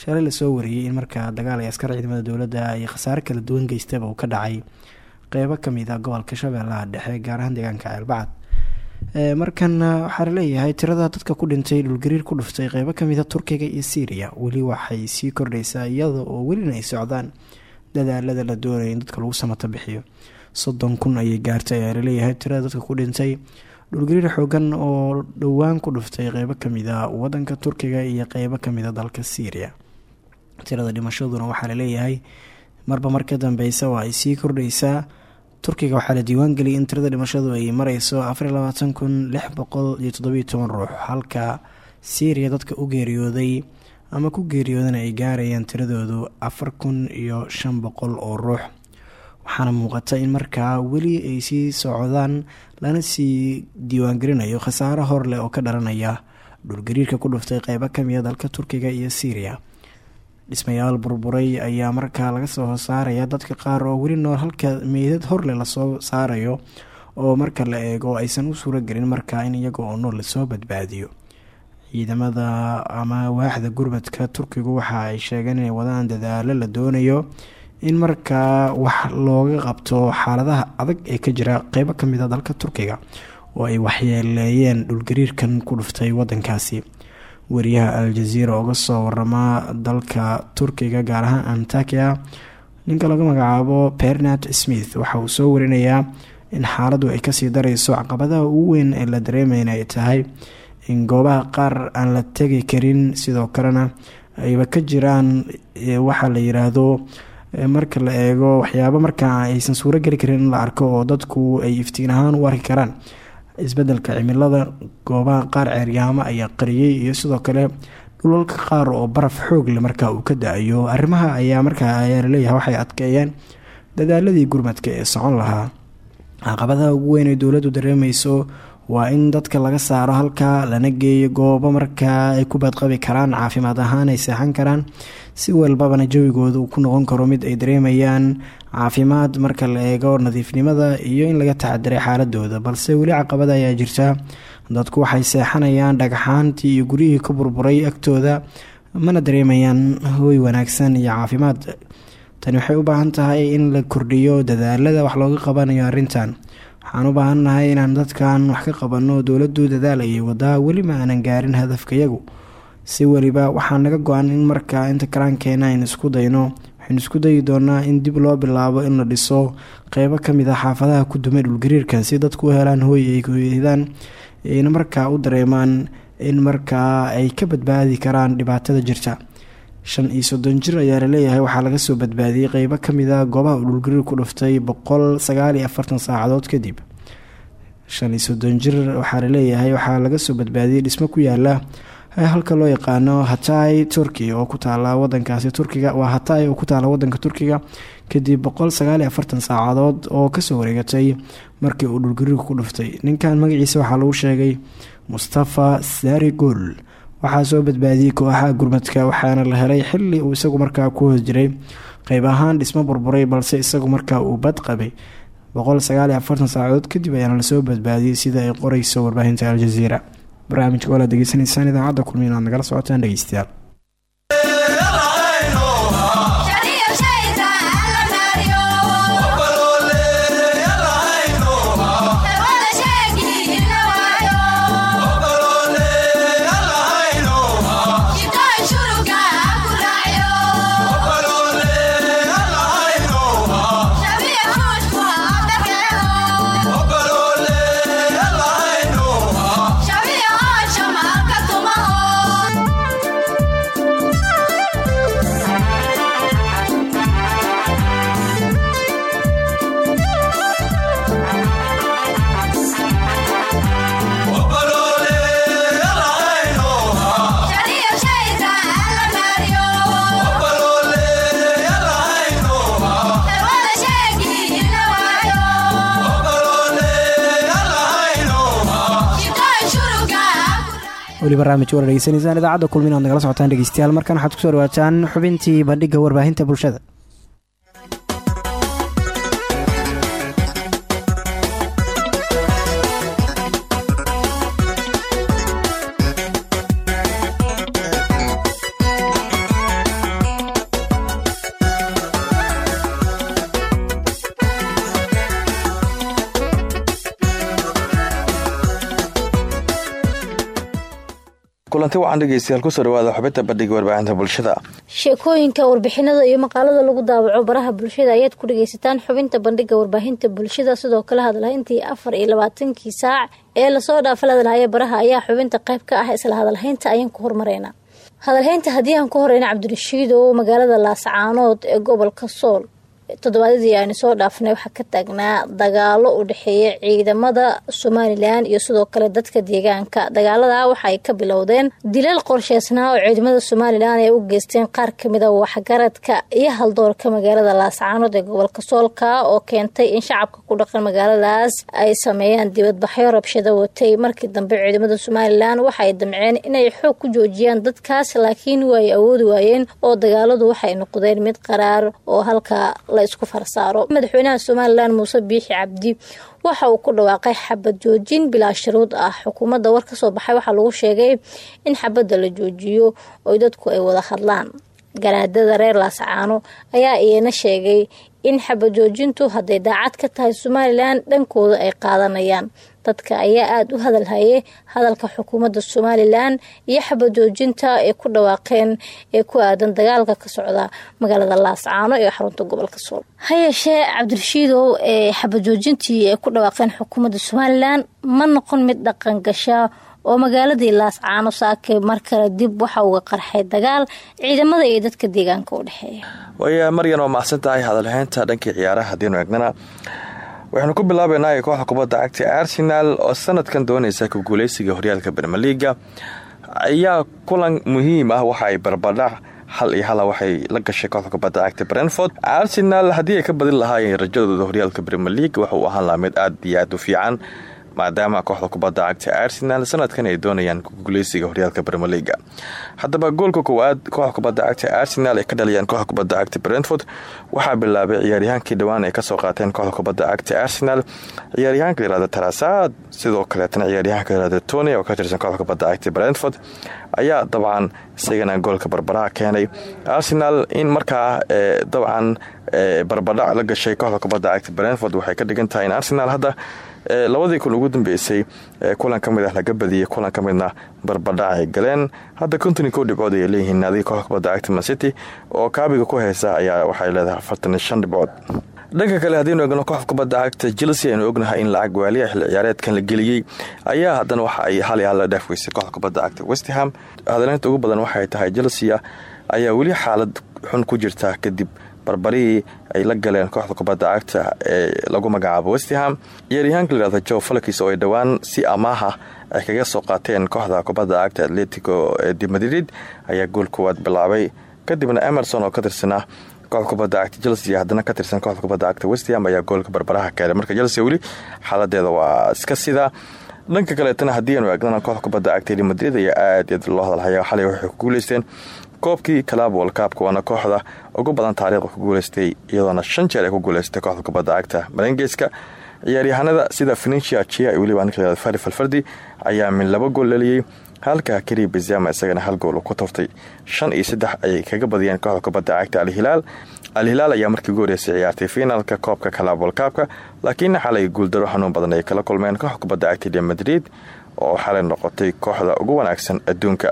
shalay la soo wariyey in markaa dagaal ay askar ciidamada dowladda iyo khasaare kala duwan geystaba uu ka dhacay qeybo ka mid a gobolka shabeellaha dhexe gaar ahaan deegaanka ceelbacad markan waxaa la leeyahay tirada dadka ku dhintay dhulgariir ku dhuftay qeybo ka mid a turkiga iyo syriya weli waxay sii kordhaysaa iyada oo welina ay socdaan dadaalada la doonaya in dadka lagu samato bixiyo soddon kun ayay gaartay ayaa la leeyahay tirada dadka ku dhintay dhulgariir xoogan oo dhowaan ku dhuftay qeybo ka mid a wadanka turkiga iyo qeybo a dalka syriya tirada dhimashaduna waxaa la leeyahay marba marka dambeysa waa ay sii kordhaysaa turkiga waxaa la diiwaan geliyay in tirada dhimashadu ay mareyso ruux halka syriya dadka u geeriyooday ama ku geeriyoodana ay gaarayaan tiradoodu afar kun iyo shan boqol oo ruux waxaana muuqata in markaa weli ay sii socdaan lana sii diiwaangelinayo khasaaro hor leh oo ka dhalanaya dhulgariirka ku dhuftay qeybo kamida dalka turkiga iyo syriya dhismayaal burburay ayaa markaa laga soo saaraya dadka qaar oo weli nool halka meydad horleh la soo saarayo oo marka la eego aysan u suuragelin markaa in iyaga oo nool la soo badbaadiyo. Ciidamada ama waaxda gurmadka turkigu waxa ay sheegeen inay wadaan dadaalo la doonayo in markaa wax looga qabto xaaladaha adag ee ka jira qeybo ka mid a dalka turkiga oo ay waxyeeleeyeen dhulgariirkan ku dhuftay wadankaasi wariyaha al-jaziira uga soo waramaa dalka turkiga gaar ahaan antakia ninka lagu magacaabo bernard smith waxa uu soo warinayaa in xaaladdu ay ka sii dareyso caqabadaha ugu weyn ee la dareemayna ay tahay in goobaha qaar aan la tegi karin. Sidoo kalena ayba ka jiraan waxaa la yiraahdo marka la eego waxyaabo markaa aysan suuro geli karin in la arko oo dadku ay iftiin ahaan u arki karaan isbeddelka cimilada goobaha qaar ceeryaamo ayaa qariyey iyo sidoo kale dhulalka qaar oo baraf xoogle markaa uu ka da'ayo. Arrimaha ayaa markaa ayaa la leeyahay waxay adkeeyeen dadaaladii gurmadka ee socon lahaa. Caqabadaha ugu weyn ee dowladdu dareemeyso waa in dadka laga saaro halkaa lana geeyo goobo markaa ay ku badqabi karaan caafimaad ahaan ay seexan karaan si walbabana jawigooda uu ku noqon karo mid ay dareemayaan caafimaad marka la eego nadiifnimada iyo in laga tacadiray xaaladooda balse weli caqabada ayaa jirta. Dadku waxay seexanayaan dhagxaantii iyo guryihii ka burburay agtooda mana dareemayaan hooy wanaagsan iyo caafimaad. Tani waxay u baahan tahay in la kordhiyo dadaalada wax looga qabanayo arrintan. Waxaan u baahannahay inaan dadkan wax ka qabanno dowladdu dadaal ayay wadaa welima aanan gaarin hadafkayagu si weliba waxaa naga go-an in markaa inta karaankeena aynu isku dayno waxaynu isku dayi doonaa in dib loo bilaabo in la dhiso. Qeybo ka mid ah xaafadaha ku dumay dhulgariirka si dadku u helaan hooy ay hoydaan ayna markaa u dareemaan in markaa ay ka badbaadi karaan dhibaatada jirta shan iyo soddon jir ayaa la leeyahay waxaa laga soo badbaadiyey qeybo ka mid a goobaha uu dhulgariir ku dhuftay boqol sagaal iyo afartan saacadood kadib shan iyo soddon jir waxaa la leeyahay waxaa laga soo badbaadiyey dhismo ku yaalla halka loo yaqaano hatay turki oo ku taala wadankaasi turkiga. Waa hatay oo ku taala wadanka turkiga kadib boqol sagaal iyo afartan saacadood oo ka soo wareegatay markii uu dhulgariirku ku dhuftay. Ninkan magaciisa waxaa lagu sheegay mustafa sari gool waxaa soo badbaadiyey kooxaha gurmadka waxaana la helay xili uu isagu markaa ku hoos jiray. Qeyb ahaan dhismo burburay balse isagu markaa uu bad qabay. Boqol sagaal iyo afartan saacadood kadib ayaana la soo badbaadiyey sida ay qoreyso warbaahinta al-jaziira barnaamijka oo la degeysanaysaan idaacadda kulmi inaad nagala socotaan dhegeystayaal weli barnaamij war dhegeysanaysaan idaacadda kulmin aad nagala socotaan dhegeystayaal markan waxaad ku soo dhawaataan xubintii bandhigga warbaahinta bulshada kulanti wacan dhegeystayaal ku soo dhawaada xubinta bandhiga warbaahinta bulshada. Sheekooyinka warbixinada iyo maqaalada lagu daawaco baraha bulshada ayaad ku dhageysataan xubinta bandhiga warbaahinta bulshada. Sidoo kale hadalhayntii afar iyo labaatankii saac ee la soo dhaafa hadalhaya baraha ayaa xubinta qayb ka ah isla hadalhaynta ayaan ku hormareyna hadalhaynta haddii aan ku horeyna cabdirashiid oo magaalada laascaanood ee gobolka sool toddobaadyadii aynu soo dhaafnay waxaa ka taagnaa dagaalo u dhexeeya ciidamada somalilan iyo sidoo kale dadka deegaanka. Dagaalada waxaay ka bilowdeen dilal qorsheysnaa oo ciidamada somalilan ay u geysteen. Qaar kamida waxgaradka iyo haldoorka magaalada laascaanood ee gobolka soolka oo keentay in shacabka ku dhaqan magaaladaas ay sameeyaan dibadbaxyo rabshado watay. Markii dambe ciidamada somalilan waxaay damceen inay xoog ku joojiyaan dadkaas laakiin way awoodi waayeen oo dagaaladu waxay noqdeen mid qaraar oo halka la isku farsaaro. Madaxweynaha somalilan muuse biixi cabdi waxa uu ku dhawaaqay xabad joojin bilaa shuruud ah. Xukuumadda war ka soo baxay waxaa lagu sheegay in xabadda la joojiyo oo dadku ay wada hadlaan. Garaadada reer laascaano ayaa iyana sheegay in xabad joojintu hadday daacad ka tahay somalilan dhankooda ay qaadanayaan dadka ayaa aada u hadalhayay hadalka xukuumadda somalilan iyo xabad joojinta ay ku dhawaaqeen ee ku aadan dagaalka ka socda magaalada laascaano ee xarunta gobolka sool. Ha yeeshee cabdirashiidow ee xabad joojintii ay ku dhawaaqeen xukuumadda somalilan ma noqon mid dhaqan gasha oo magaaladii laascaano saake mar dib waxa uga qarxay dagaal ciidamada iyo dadka deegaanka u dhexeeya. Waaya maryan waa macsan tahay hadalhaynta dhankii ciyaaraha haddiinu eegnana waxaanu ku bilaabeynaa kooxda kubadda cagta arsenal oo sanadkan doonaysa ku guuleysiga horyaalka bermeliga ayaa kulan muhiim ah waxa ay barbadhac hal iyo hala waxay la gashay kooxda kubadda cagta brentford. Arsenal haddii ay ka badin lahaayeen rajadooda horyaalka brmer league waxa uu ahaan lahaa mid aad iyo aad u fiican maadaama kooxda kubadda cagta arsenal sanadkan ay doonayaan guuleysiga horyaalka bremeliga haddaba goolka koowaad kooxda kubadda cagta arsenal ay ka dhaliyaan kooxda kubadda cagta brentford. Waxaa bilaabay ciyaaryahaankii dhowaan ay ka soo qaateen kooxda kubadda cagta arsenal. Ciyaaryahaanka layihahda tarasaad sidoo kaleetana ciyaaryahanka layihahda tony oo ka tirsan kooxda kubadda cagta brentford ayaa dabcan isagana goolka barbaraha keenay. Arsenal in markaa dabcan barbadhac la gashay kooxda kubadda cagta brentford waxay ka dhigan in arsenal hadda labadii kun ugu dambeysay kulan ka mid ah laga badiyey kulan ka midna barbadhac ay galeen. Hadda contony kow dhibcood ayay leeyihiin naadiga kooxda kubadda cagta oo kaabiga ku heysa ayaa waxay leedahay afartan shan dhibcood. Dhanka kale haddiinu eegno kooxda kubadda cagta chelsea aynu ognahay in lacag waaliya xilli ciyaareedkan la geliyey ayaa haddana waxa ay hal iyo hal la weysay. Kooxda kubadda cagta westham hadaleynta ugu badan waxay tahay chelsea ayaa weli xaalad xun ku jirta kadib barbarihii ay la galeen kooxda kubadda cagta ee lagu magacaabo westham ciyaaryahaanka layihahda joe falkis oo ay dhowaan si amaaha ay kaga soo qaateen kooxda kubadda cagta atletico de madrid. Ayaa gool koowaad bilaabay. Kadibna emerson oo ka tirsanaa kooxda kubadda cagta chelsea haddana ka tirsan kooxda kubadda cagta westham ayaa goolka barbaraha keenay. Marka chelsea weli xaaladeeda waa iska sidaa dhanka kaleetana haddii aanu eegnana kooxda kubadda cagta madrid ayaa aad aad loo hadalhaya xalay waxay ku guuleysteen koobkii kalaab walkaabka waana kooxda ugu badan taariikhda ku guuleystay iyadoona shan jeer ay ku guuleystay kooxda kubadda cagta malengeeska ciyaaryahanada sida fenicia chia iyo weliba ninka fari falfardi ayaa min laba gool dhaliyey halka kariya bezama isagana hal gool ku turtay shan iyo saddex ayay kaga badiyeen kooxda kubadda cagta alhilaal al-hilaal ayaa markii ugu horeysay ciyaartay fiinaalka koobka kalaab walkaabka laakiin xalay guuldaro xanuun badan ay kala kulmeen kooxda kubadda cagta real madrid oo xalay noqotay kooxda ugu wanaagsan adduunka.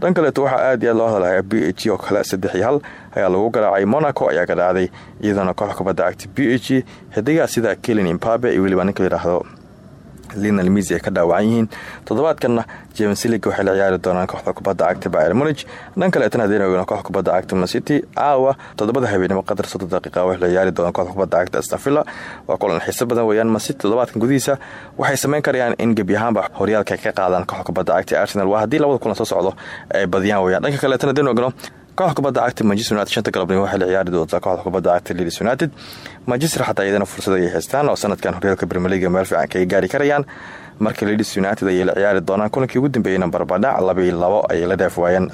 Dhan kaleeto waxaa aad iyo aad loo hadalhaya b h oo kale saddex iyo hal ayaa lagu garaacay monaco ayaa garaacday iyadoona kooxda kubadda cagta b h xidigaa sida kelin imbabe iyo weliba ninka linal misi ka dhaawacan yihiin. Toddobaadkanna james lig waxay la ciyaari doonaan kooxda kubadda cagta bayer munich. Dhan kaleetana hadeen ogna kooxda kubadda cagta mancity caawa toddobada habeenimo qadar soddon daqiiqa waxay la ciyaari doonaan kooxda kubadda cagta astafilla waa kulan xiiso badan weeyaan mancity toddobaadkan gudihiisa. Waxay samayn karayaan in gebi ahaanba horyaalka ka qaadaan kooxda kubadda cagta arsenal. Waa haddii labada kulan soo socdo ay badiyaan weyaan dhanka kaleetana hadeen ogno kooxda kubadda cagta manchester united shanta galabnimo waxay la ciyaari doontaa kooxda kubadda cagta leeds united. Manchester xataa iyadana fursad ayay haystaan oo sanadkan horyaalka brmeliga meel fiican kaga gaari karayaan. Marka leeds united ayay la ciyaari doonaan. Kulankii ugu dambeeyeyna barbadhac labii labo ayay la dhaaf waayeen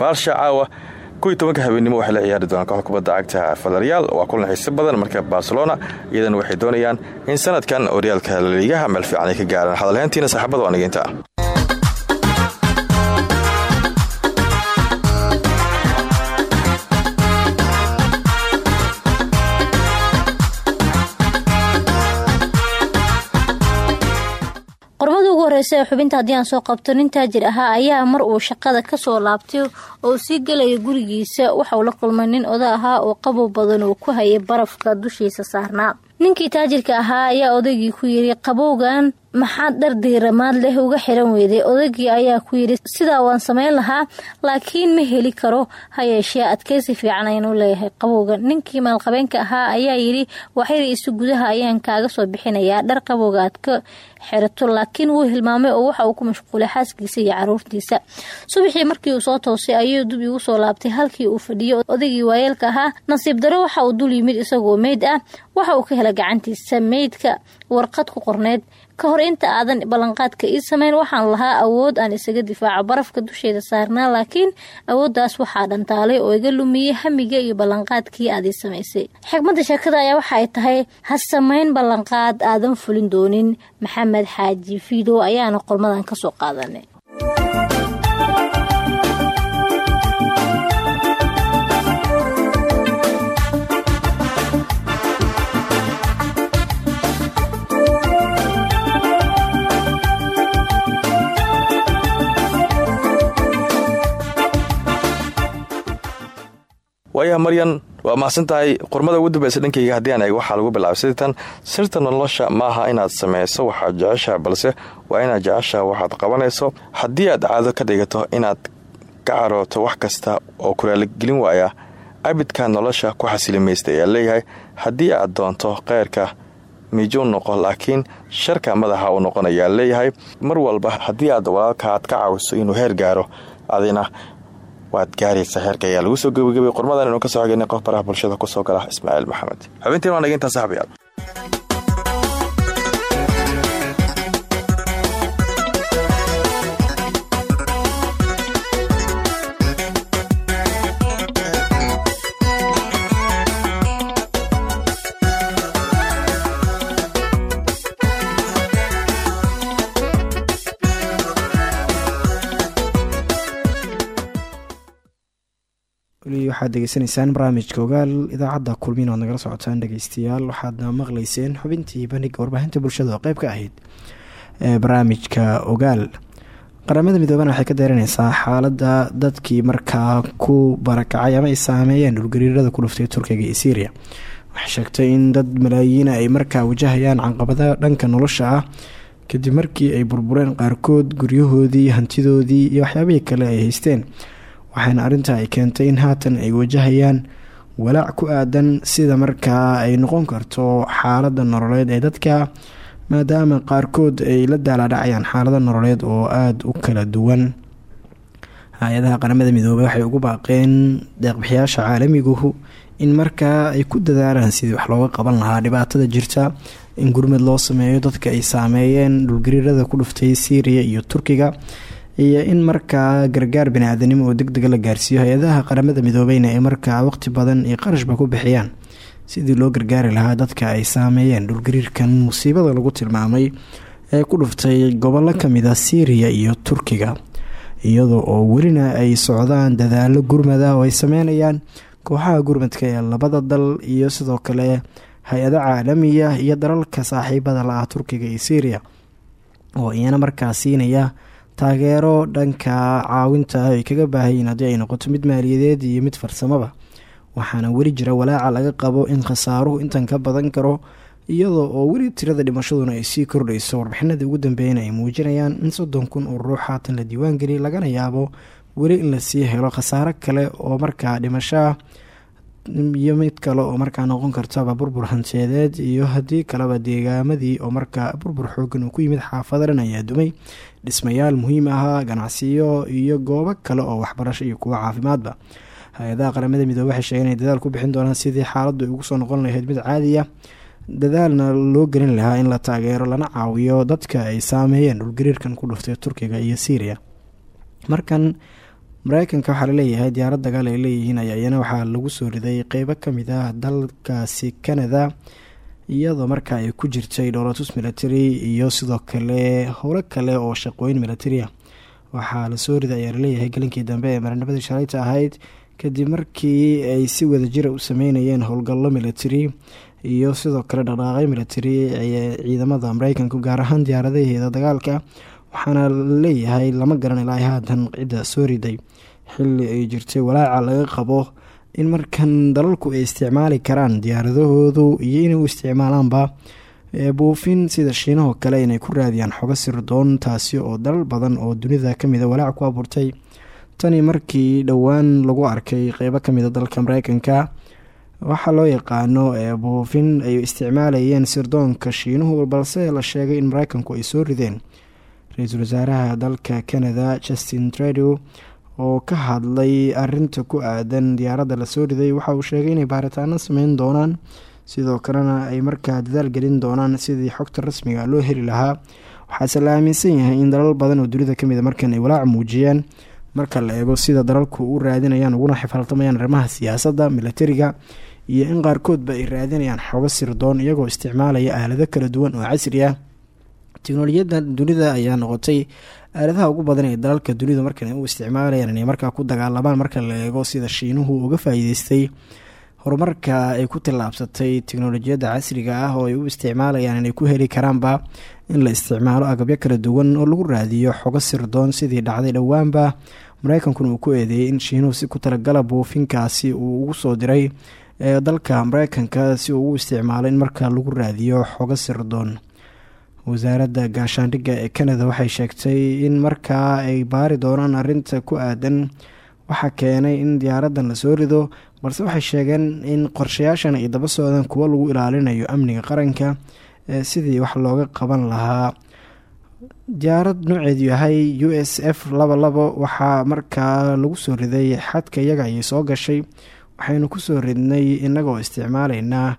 baarsha caawa kuwii tobanka habeenimo waxay la ciyaari doonaan kooxda kubadda cagta valerial waa kulan xiise badan marka barcelona iyadana waxay doonayaan in sanadkan horyaalka laliigaha meel fiican ay ka gaaraan. Hadalhayntiina saaxiibada waa nigeynta horeysa ee xubinta haddii aan soo qabto nin taajir ahaa ayaa mar uu shaqada ka soo laabtay oo sii galaya gurigiisa. Waxauu la kulmay nin oda ahaa oo qabow badan uu ku hayay barafka dushiisa saarnaa ninkii taajirka ahaa ayaa odaygii ku yidhi qabowgan maxaad dhar diiramaad leh uga xiran weyday odaygii ayaa ku yidhi sidaa waan samayn lahaa laakiin ma heli karo ha yeeshee adkeysi fiican aynu leeyahay. Qabowgan ninkii maalqabeenka ahaa ayaa yidhi waxyar isu gudaha ayaan kaaga soo bixinayaa dhar qabowga aad ka xirato laakiin wuu hilmaamay oo waxa uu ku mashquulay xaaskiisa iyo caruurtiisa. Subaxii markii uu soo toosay ayuu dub igu soo laabtay halkii uu fadhiyo odaygii waayeelka ahaa nasiib daro waxa uu dul yimid isagoo meyd ah waxa uu ka helay gacantiisa meydka warqad ku qorneyd ka hor inta aadan ballanqaadka ii sameyn waxaan lahaa awood aan isaga difaaco barafka dusheeda saarnaa laakiin awooddaas waxaa dhantaalay oo iga lumiyey hamiga iyo ballanqaadkii aad ii samaysay. Xigmadda sheekada ayaa waxa ay tahay ha samayn ballanqaad aadan fulin doonin maxamed xaaji fiidow ayaana qolmadan ka soo qaadanay waayaha maryan waa mahadsan tahay? Qormada ugu dambeysa dhankayga haddii aan eeg waxaa lagu bilaabay sidiitan sirta nolosha maaha inaad samayso waxaad jeceshaha balse waa inaad jeceshaha waxaad qabanayso. Haddii aad caado ka dhigato inaad ka carooto wax kasta oo kulaalagelin waaya abidka nolosha ku xasilimaysta ayaa leeyahay. Haddii aad doonto kheyrka miiju noqo laakiin sharka madaxa uu noqon ayaa leeyahay. Mar walba haddii aad walaalka aad ka caawiso inuu heer gaaro adina waad gaaraysa heerka ayaa lagu soo gebagabay qormadan inuu ka soo xigana qof baraha bulshada ku soo gala ismaaciil maxamed. Xubintiin waa saxbiyaal weli waxaad degeysanaysaan barnaamijka ogaal idaacadda kulmiin oad nagala socotaan dhegeystayaal waxaadna maqleyseen xubintii bandhiga warbaahinta bulshada oo qeyb ka ahayd ee barnaamijka ogaal. Qaramada midoobana waxay ka deeraneysaa xaaladda dadkii markaa ku barakacay ama ay saameeyeen dhulgariirada ku dhuftay turkiga iyo syria. Waxay sheegtay in dad malaayiina ay markaa wajahayaan caqabada dhanka nolosha ah kadib markii ay burbureen qaarkood guryahoodii hantidoodii iyo waxyaabihii kale ay haysteen waxaana arrinta ay keentay in haatan ay wajahayaan walaac ku aadan sida markaa ay noqon karto xaalada nololeed ee dadka maadaama qaarkood ay la daalaadhacayaan xaalado nololeed oo aada u kala duwan. Hay'adaha qaramada midoobey waxay ugu baaqeen deeqbixiyaasha caalamigu in markaa ay ku dadaalaan sidii wax looga qaban lahaa dhibaatada jirta in gurmad loo sameeyo dadka ay saameeyeen dhulgariirada ku dhuftay syriya iyo turkiga iyo in markaa gargaar bani-aadanimo oo deg dega la gaarsiiyo hay'adaha qaramada midoobeyna ay markaa waqti badan iyo qarashba ku bixiyaan. Sidii loo gargaari lahaa dadka ay saameeyeen dhulgariirkan musiibada lagu tilmaamay ee ku dhuftay gobollo kamida syriya iyo turkiga iyadoo oo welina ay socdaan dadaalo gurmada oo ay sameynayaan kooxaha gurmadka ee labada dal iyo sidoo kale hay'ado caalamiya iyo dalalka saaxiibada la ah turkiga iyo syriya oo iyana markaa siinaya taageero dhanka caawinta ay kaga baahayiin haddii ay noqoto mid maaliyadeed iyo mid farsamaba. Waxaana weli jira walaaca laga qabo in khasaaruhu intan ka badan karo iyadoo oo weli tirada dhimashaduna ay sii kordhayso. Warbixinadii ugu dambeeyana ay muujinayaan in soddon kun oo ruux haatan la diiwaangeliyay lagana yaabo weli in la sii helo khasaaro kale oo markaa dhimashoah iyo mid kale oo markaa noqon kartaba burbur hanteedeed iyo haddii kaleba deegaamadii oo markaa burbur xoogan uu ku yimid xaafada dhan ayaa dumay dhismayaal muhiim ahaa ganacsiyo iyo goobo kale oo waxbarasho iyo kuwo caafimaadba. Hay'adaha qaramada midoobe waxay sheegeen inay dadaal ku bixin doonaan sidii xaaladdu ugu soo noqon lahayd mid caadiya. Dadaalna loo gelin lahaa in la taageero lana caawiyo dadka ay saameeyeen dhulgariirkan ku dhuftay turkiga iyo syriya markan mareykanka waxaa la leeyahay diyaarad dagaal ay leeyihiin ayaa iyana waxaa lagu soo riday qeybo ka mid ah dalkaasi canada iyadoo markaa ay ku jirtay dhowlatus military iyo sidoo kale howlo kale oo shaqooyin military ah. Waxaa la soo riday ayaa la leeyahay gelinkii dambe ee marnabadii shalayta ahayd kadib markii ay si wadajira u sameynayeen howlgallo military iyo sidoo kale dhaqdhaaqyo military ee ciidamada mareykanku gaar ahaan diyaaradaheeda dagaalka. Waxaana la leeyahay lama garan ilaa haatan cidda soo riday xili ay jirtay walaaca laga qabo in markan dalalku ay isticmaali karaan diyaaradahoodu iyo inay u isticmaalaanba buufin sida shiinahoo kale inay ku raadiyaan xogo sirdoon taasi oo dalal badan oo dunida kamida walaac ku abuurtay. Tani markii dhowaan lagu arkay qeybo kamida dalka mareykanka waxaa loo yaqaano buufin ay isticmaalayeen sirdoonka shiinuhu balse la sheegay in mareykanku ay soo rideen. Ra'iisul wasaaraha dalka canada justin tredo oo ka hadlay arinta ku aadan diyaaradda la soo riday waxa uu sheegay inay baaritaano sameyn doonaan. Sidoo kalena ay markaa dadaal gelin doonaan sidii xogta rasmiga loo heli lahaa. Waxaase la aaminsan yahay in dalal badan oo dunida ka mid markan ay walaac muujiyeen marka la eego sida dalalku u raadinayaan uguna xifaaltamayaan arrimaha siyaasadda militariga iyo in qaarkoodba ay raadinayaan xogo sirdoon iyagoo isticmaalaya aalado kala duwan oo casri ah. Teknolojiyadda dunida ayaa noqotay aaladaha ugu badan ee dalalka dunida markan u isticmaalayaan inay markaa ku dagaalamaan marka la eego sida shiinuhu uga faa-iideystay horumarka ay ku tallaabsatay teknolojiyadda casriga ah oo ay u isticmaalayaan inay ku heli karaanba in la isticmaalo agabyo kala duwan oo lagu raadiyo xogo sirdoon sidii dhacday dhowaanba. Mareykankuna uu ku eedeeyey in shiinuhu si ku talagala buufinkaasi uu ugu soo diray dalka mareykanka si uu ugu isticmaalo in markaa lagu raadiyo xogo sirdoon wasaaradda gaashaandhigga ee canada waxay sheegtay in markaa ay baari doonaan arinta ku aadan waxaa keenay in diyaaraddan la soo rido balse waxay sheegeen in qorshayaashan ay daba socdaan kuwo lagu ilaalinayo amniga qaranka ee sidii wax looga qaban lahaa. Diyaarad nooceedu yahay u s f laba waxaa markaa lagu soo riday xadka iyaga ayay soo gashay waxaynu ku soo ridnay inagoo isticmaalaynaa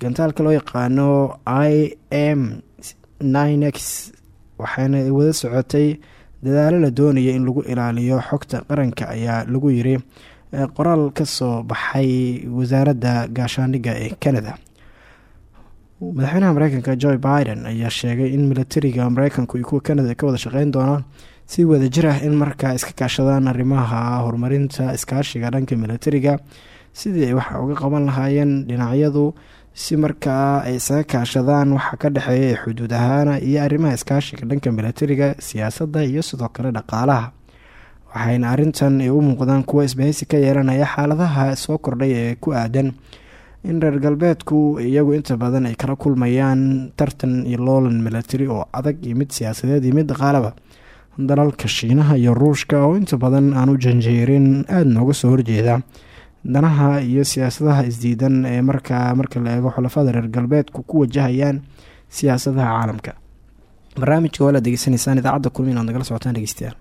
gantaalka loo yaqaano i m nine x waxaana wada socotay dadaalo la doonaya in lagu ilaaliyo xogta qaranka ayaa lagu yiri qoraal ka soo baxay wasaaradda gaashaandhigga ee canada. Madaxweynaha mareykanka joe biden ayaa sheegay in militariga mareykanku iyo kuwa canada ka wada shaqeyn doonaan si wadajir ah in markaa iska kaashadaan arrimaha horumarinta iskaashiga dhanka militariga sidii ay waxa uga qaban lahaayeen dhinacyadu si markaa ay isaga kaashadaan waxa ka dhexeeya ee xuduud ahaana iyo arrimaha iskaashiga dhanka militariga siyaasadda iyo sidoo kale dhaqaalaha. Waxayna arrintan ay u muuqdaan kuwa isbahaysi ka yeelanaya xaaladaha soo kordhay ee ku aadan in reer galbeedku iyagu inta badan ay kala kulmayaan tartan iyo loolan military oo adag iyo mid siyaasadeed iyo mid dhaqaalaba dalalka shiinaha iyo ruushka oo inta badan aan u janjeerin aada nooga soo horjeeda danaha iyo siyaasadaha isdiidan ee markaa marka la eego xulafada reer galbeedku ku wajahayaan siyaasadaha caalamka. Barnaamijka waa la degeysanaysaan idaacadda kulmi inaad nagala socotaan dhegeystayaal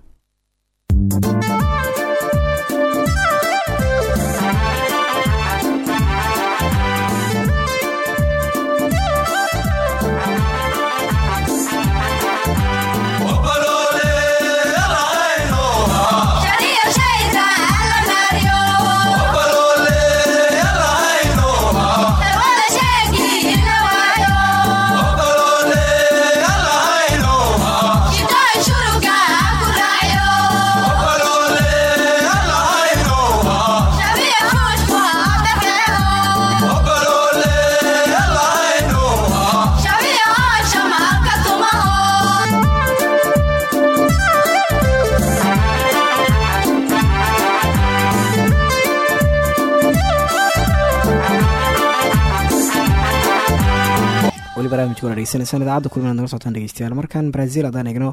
wala dhegeysanaysaan idaacadda kulmina naga socotaan dhegeystayaal markan brazil haddaan eegno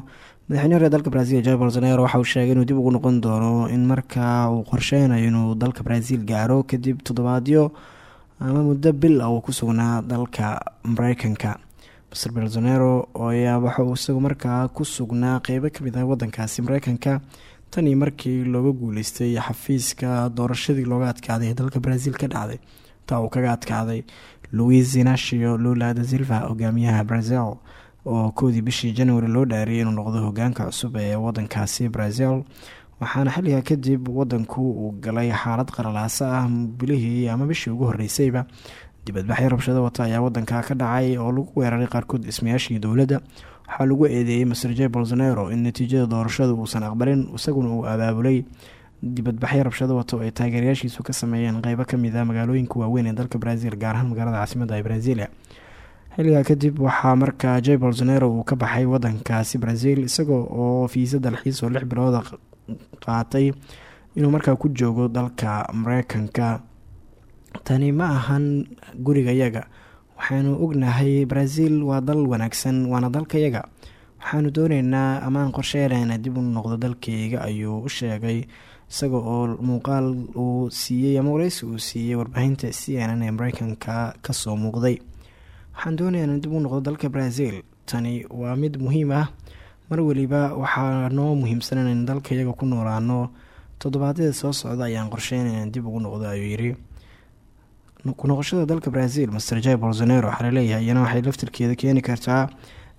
madaxweyne dalka brazil jair bolsonaro waxa uu sheegay inuu dib ugu noqon doono in markaa uu qorsheynayo inuu dalka brazil gaaro. Kadib toddobaadyo ama muddo bil ah ku sugnaa dalka mareykanka. Master bolsonaro ayaa waxa uu isagu markaa ku sugnaa qeybo ka mid ah wadankaasi mareykanka. Tan iyo markii looga guuleystay xafiiska doorashadii looga adkaaday ee dalka brazil ka dhacday. Taa uu kaga adkaaday louis inacio lula da silva hogaamiyaha brazil oo koodii bishii januari loo dhaariyay inuu noqdo hogaanka cusub ee wadankaasi brazil waxaana xilligaa kadib wadanku uu galay xaalad qaralaaso ah bilihii ama bishii ugu horeysayba dibadbaxyo rabshado wata ayaa wadanka ka dhacay oo lagu weeraray qaarkood dhismayaashii dowladda. Waxaa lagu eedeeyey master j bolsonero in natiijada doorashada uusan aqbalin isaguna uu abaabulay dibadbaxyo rabshado wata oo ay taageerayaashiisu ka sameeyeen qeybo ka mid ah magaalooyinka waaweyn ee dalka brazil gaar ahaan magaalada caasimada ee brazilia xilligaa kadib waxaa markaa j bolsonero uu ka baxay wadankaasi brazil isagoo oo fiisa dalxiis oo lix bilooda qaatay inuu markaa ku joogo dalka mareykanka. Tani ma ahan gurigayaga waxaanu ognahay brazil waa dal wanaagsan waana dalkayaga waxaanu dooneynaa amaan qorsheynayna dib u noqdo dalkayga ayuu u sheegay isaga oo muuqaal uu siiyey ama wareysi uu siiyey warbaahinta c n ee mareykanka ka soo muuqday. Waxaan doonayaa dib u noqdo dalka brazil. Tani waa mid muhiim ah. Mar weliba waxaa noo muhiimsan inaynu dalkayaga ku noolaano toddobaadyada soo socda ayaan qorsheynayna dib ugu noqdo ayuu ku noqoshada dalka brazil master j bolsonero waxaa la leeyahay iyana waxay laftirkeeda keeni kartaa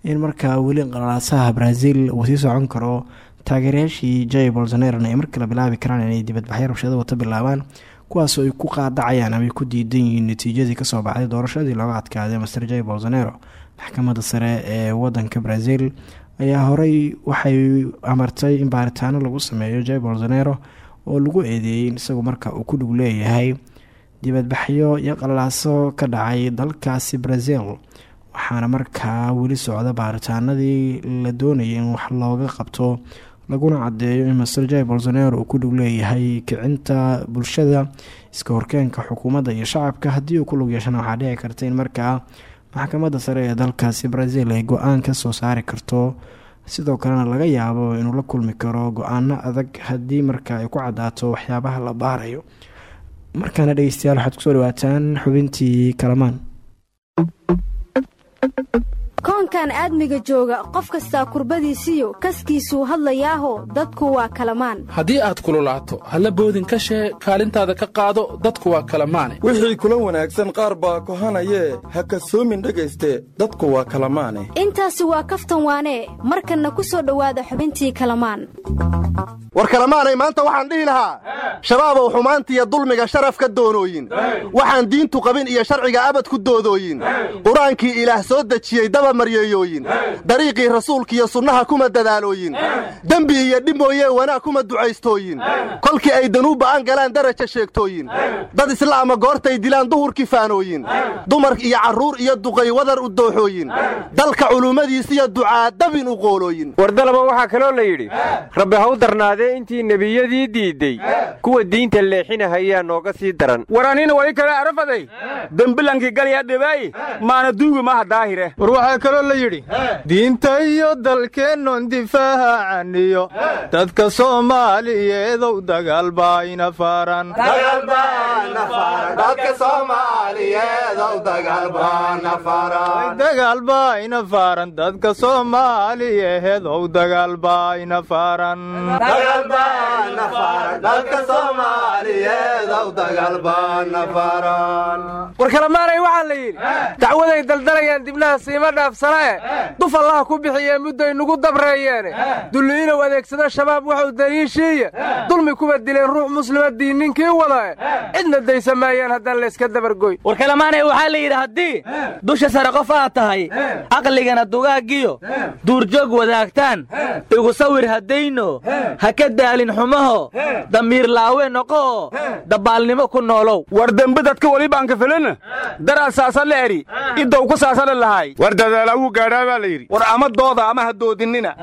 in markaa weli qalaasaha brazil uu sii socon karo taageerayaashii j bolsonerona ay markale bilaabi karaan inay dibadbaxyo rabshado wata bilaabaan kuwaasoo ay ku qaadacayaan ama ku diidan yihiin natiijadii ka soo baxday doorashadii looga adkaaday master j bolsonero maxkamadda sare ee wadanka brazil ayaa horey waxay amartay in baaritaano lagu sameeyo j bolsonero oo lagu eedeeyey isagu marka uu ku dhug leeyahay dibadbaxyo iyo qalaaso ka dhacay dalkaasi brazil waxaana markaa weli socda baaritaanadii la doonayay in wax looga qabto laguna cadeeyo in master j bolsonero uu ku dhug leeyahay kicinta bulshada iska horkeenka xukuumadda iyo shacabka. Haddii uu ku lug yeeshana waxaa dhici karta in markaa maxkamadda sare ee dalkaasi brazil ay go'aan ka soo saari karto sidoo kalena laga yaabo inuu la kulmi karo go'aano adag haddii marka ay ku cadaato waxyaabaha la baarayo. Markaana dhegeystayaal waxaad ku soo dhawaataan xubintii kalamaan koonkan aadmiga jooga qof kastaa kurbadiisiyo kaskiisuu hadlayaaho dadku waa kalamaan. Haddii aad kululaato halla boodin ka shee kaalintaada ka qaado dadku waa kalamaane. Wixii kula wanaagsan qaar baa kohanayee ha kasoomin dhegayste dadku waa kalamaane. Intaasi waa kaftan waanee markanna ku soo dhowaada xubintii kalamaan. War kalamaanay maanta waxaan dhihi lahaa shabaabow xumaantiiyo dulmiga sharaf ka doonooyin waxaan diintu qabin iyo sharciga abad ku doodooyin. Qur'aankii ilaah soo dejiyey daba maryeeyooyin. Dariiqii rasuulkiiyo sunnaha kuma dadaalooyin. Dembi iyo dhib mooyee wanaag kuma ducaystooyin. Kolkii ay danuub ba'an galaan daraja sheegtooyin. Dad islaama goortay dilaan duhurkii faanooyin. Dumar iyo carruur iyo duqay wadar u dooxooyin. Dalka culummadiisiyo ducaadabin u qoolooyin wardalaba waxaa kaloo la yidhi rabbi ha u darnaadee intii nebiyadii diidday kuwa diinta leexinahayaa nooga sii daran. War anina wali kale arafaday. Dembilankii galyaa dhibaayi maana duugi maha daahire war waxaa kaloo la yidhi diinta iyo dalkeennon difaacaniyo dadka soomaaliyeedow dagaal baa ina faaran dagaal baa ina faaran. Dadka soomaaliyeedow dagaal baa ina faaran war kalamaanay waxaa la yidhi dacwaday daldalayaan dibnaha siima dhaafsanaae duf allaha ku bixiyee mudday nugu dabreeyeene. Dulliinow adeegsada shabaab waxuu daliishiiya dulmi kuwa dileen ruux muslima diinninkii wadae cidna daysa maayaan haddaan layska dabargoy war kalamaanay waxaa la yidhi haddii dusha sare qof aad tahay caqligana dugaaggiyo duurjoog wadaagtaan igu sawir haddayno ha ka daalin xumaho damiir laawe noqooo dabbaalnimo ku noolow. War dembe dadka weli baanka felina daraa saasa la eri iddow ku saasana lahaay war dadaala wuu gaadhaa baa la yidhi. War ama dooda ama ha doodinina.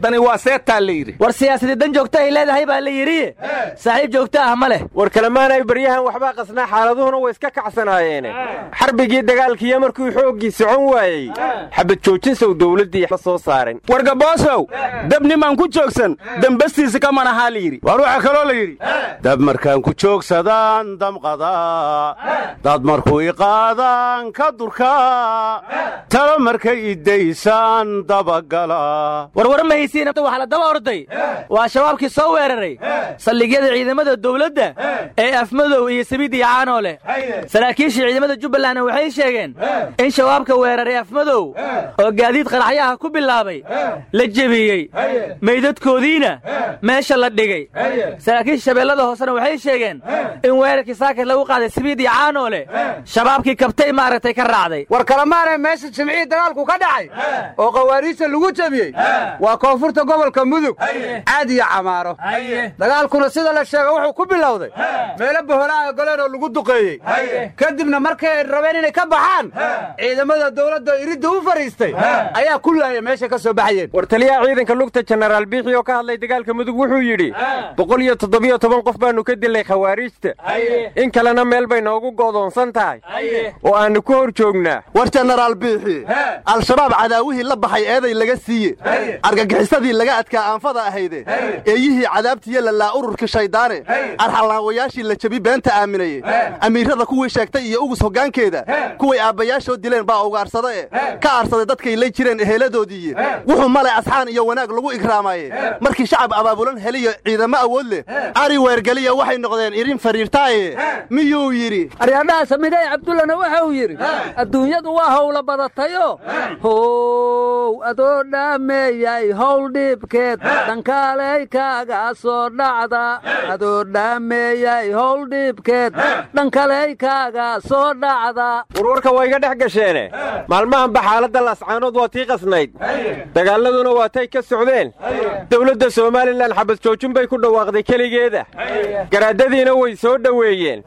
Dani waa seetaa la yidhi. War siyaasadi dan joogta ay leedahay baa la yidhi. Saaxiib joogta ah ma leh. War kalamaanay baryahan waxbaa qasnaa xaaladuhuna way iska kacsanaayeen xarbigii dagaalkiiyo markuu xooggii socon waayey xabad joojinsow dowladdii ma soo saarin. War gaboosow dab nimaan ku joogsan dembastiisa kamanahaa la yidhi. War waxaa kaloo la yidhi. Dab markaan ku joogsadaan damqada dad markuu iqaadaan ka durkaa markay iddaysaan dabagala. Warwar ma haysiin waxaa la daba orday. Waa shabaabkii soo weeraray. Saldhigyada ciidamada dowladda ee afmadow iyo sabiid iyo caanoo leh. Saraakiishii ciidamada jubbalandna waxay sheegeen in shabaabka weeraray afmadow oo gaadiid qaraxyaha ku bilaabay la jebiyey. Meydadkoodiina meesha la dhigay. Saraakiisha shabeellada hoosena waxay sheegeen in weerarkii saakir lagu qaaday sabiid iyo caanoo leh shabaabkii kabtay maaragtay ka raacday. War kalemaanee meesha jimcihii dagaalku ka dhacay oo khawaariijta lagu jebiyey waa koonfurta gobolka mudug caad iyo camaaro. Dagaalkuna sida la sheega wuxuu ku bilowday meelo boholaaha goleen oo lagu duqeeyey. Kadibna markay rabeen inay ka baxaan ciidamada dowladda iridda u fadhiistay ayaa ku laaya meesha ka soo baxayeen. War taliyaha ciidanka lugta jenaraal biixi oo ka hadlay dagaalka mudug wuxuu yidhi boqol iyo toddobiyo toban qof baannu ka dilnay khawaariijta. In kalena meel bay noogu go'doonsan tahay. Oo aannu ku hor joognaa war jenaraal biixi al-shabaab cadaawihii la baxay eeday laga siiye argagixisadii laga adkaa aanfada ahayde. Eeyihii cadaabtiyo lalaa ururka shayddaane arxalaawayaashii la jebi beenta aaminaye amiirrada kuwii sheegtay iyo ugus hoggaankeeda kuway aabbayaashoo dileen baa ugaarsada e ka aarsaday dadkay lay jireen eheeladoodiiye wuxuu malay asxaan iyo wanaag lagu igraamaye markii shacab abaabulan heliyo ciidamo awood leh ari weergeliya waxay noqdeen irin fariirtaaye. Miyuu yidhi? Aryaadhaha samidey cabdullana waxa uu yidhi adduunyadu waa howla badatayo how adoo dhaameeyay howl dhiibkeed dhankaaley kaaga soo dhacda adoo dhaameeyay howl dhiibkeed dhankaley kaaga soo dhacda warwarka waa iga dhex gasheene. Maalmahanba xaaladda lascaanood waa tii qasnayd. Dagaaladuna waa tay ka socdeen. Dowladda somalilan xabad joojin bay ku dhawaaqday keligeeda. Garaadadiina way soo dhoweeyeen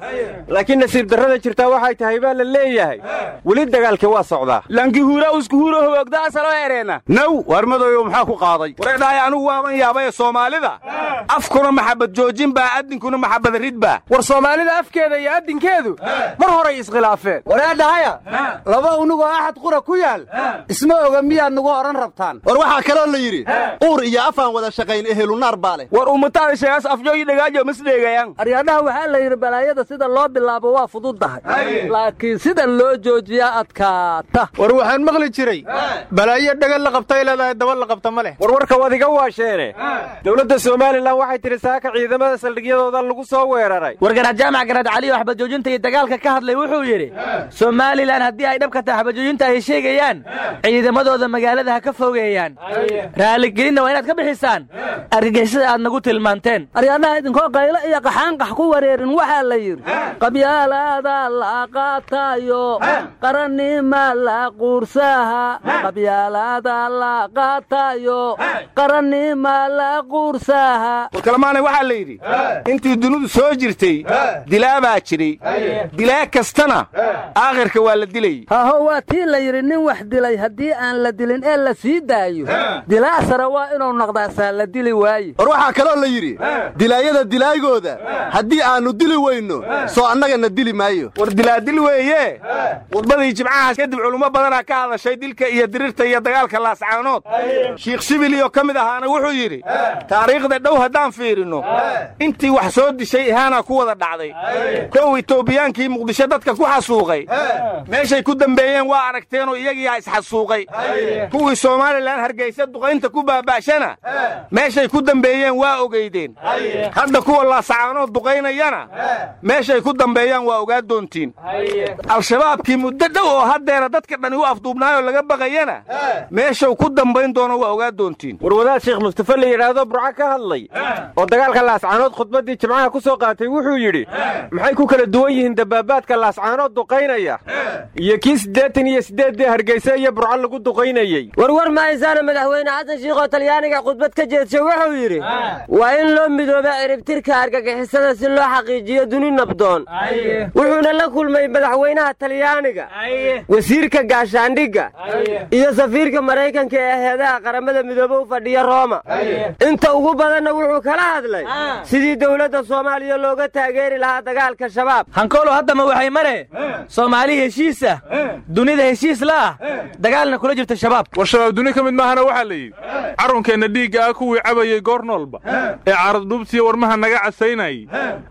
laakiin nasiib darrada jirtaa waxay tahay baa la leeyahay. Weli dagaalkii waa socdaa lankihuura uskuhuuro hogogdaasalo ereena naw waar madoyow maxaa ku qaaday? Wareedhahay anugu waaban yaabay soomaalida. Afkuna maxabad joojin baa addinkuna maxabad rid baa. War soomaalida afkeeda iyo addinkeedu mar horay iskhilaafeen. Wareedhahaya laba unugoo axad qura ku yaal isma oga miyaad nagu odhan rabtaan. War waxaa kaloo la yidhi uur iyo afaan wada shaqayn ehelunaar baa leh. War ummataada sheegaas afjooyi dhagaajo masdheegayaan aryaadhaha waxaa la yidhi balaayada sida loo bilaabo waa fududdahay laakiin sida loo joojiyaa adkaata. War waxaan maqli jiray. Balaayo dhagal la qabtay leedahay daba la qabta ma leh. Warwarka waad iga waasheene dowladda somalilan waxay tidhi saaka ciidamada saldhigyadooda lagu soo weeraray. Wargaraad jaamac garaad cali oo xabadjoojinta iyo dagaalka ka hadlay wuxuu yidhi somalilan haddii ay dhabka tahay xabadjoojinta ay sheegayaan. Ciidamadooda magaalada ha ka fogeeyaan. Raaligelinna waa inaad ka bixisaan. Argagixisada aad nagu tilmaanteen. Aryaadhaha idinkoo qaylo iyo qaxaanqax ku wareerin waxaa la yidhi qabyaalaada la qaatayo qarannima la quursaha qabyaalaada la qaatayo. Qarannima la quursaha. Warkalamaanay waxaa la yidhi intii dunidu soo jirtay dilaa baa jiray dilaa kastana aakhirka waa la dilayy haho waa tii la yidhi nin wax dilay haddii aan la dilin ee la sii daayo. Dilaa sare waa inuu noqdaasaa la dili waaye war waxaa kaloo la yidhi dilaayada dilaagooda haddii aannu dili weyno soo annagana dili maayo. War dilaadil weeye. Khudbadii jimcahaas kadib culummo badanaa ka hadashay dilka iyo dirirta iyo dagaalka laascaanood shiikh sibiliyo ka mid ahaana wuxuu yidhi taariikhda dhow haddaan fiirinno intii wax soo dishay ihaanaa ku wada dhacday. Kow itoobiyaankii muqdisho dadka ku xasuuqay. Meeshay ku dambeeyeen waa aragteenoo iyagiyaa isxasuuqay. Kuwii somalilan hargaysa duqaynta ku baaba'shana meeshay ku dambeeyeen waa ogeydeen. Hadda kuwa laasacaanood duqaynayana meeshay ku dambeeyaan waa ogaa doontiin. Al-shabaabkii muddo dhow oo haddeera dadka dhani u afduubnaayoo laga baqayana? Meeshau ku dambayn doono waa ogaa doontiin. War wadaad sheekh mustafe la yidhaahdo burco ka hadlay. Oo dagaalka laascaanood khudbaddii jimcaha ku soo qaatay wuxuu yidhi maxay ku kala duwan yihiin dabaabaadka laascaanood duqaynaya? Iyo kii siddeetan iyo siddeeddii hargayse iyo burco lagu duqaynayey warwar mahaysaana madaxweyne xasan shiikhoo talyaaniga khudbad ka jeedshay wuxuu yidhi waa in loo midooba ciribtirka argagixisada si loo xaqiijiyo duni nabdoon. Wuxuuna la kulmay madaxweynaha talyaaniga. Wasiirka gaashaandhigga iyo safiirka maraykanka ee heedaha qaramada midoobe u fadhiya rooma. Inta ugu badanna wuxuu kala hadlay sidii dowladda soomaaliya looga taageeri lahaa dagaalka shabaab. Hankoolo haddama waxay mare soomaali heshiisa dunida heshiis la ah dagaalna kula jirta shabaab. War shabaab duni ka mid maahana waxaa la yidhi carunkeenna dhiigga ah kuwii cabayey goor noolba ee caaradhuubtiyo warmaha naga casaynayey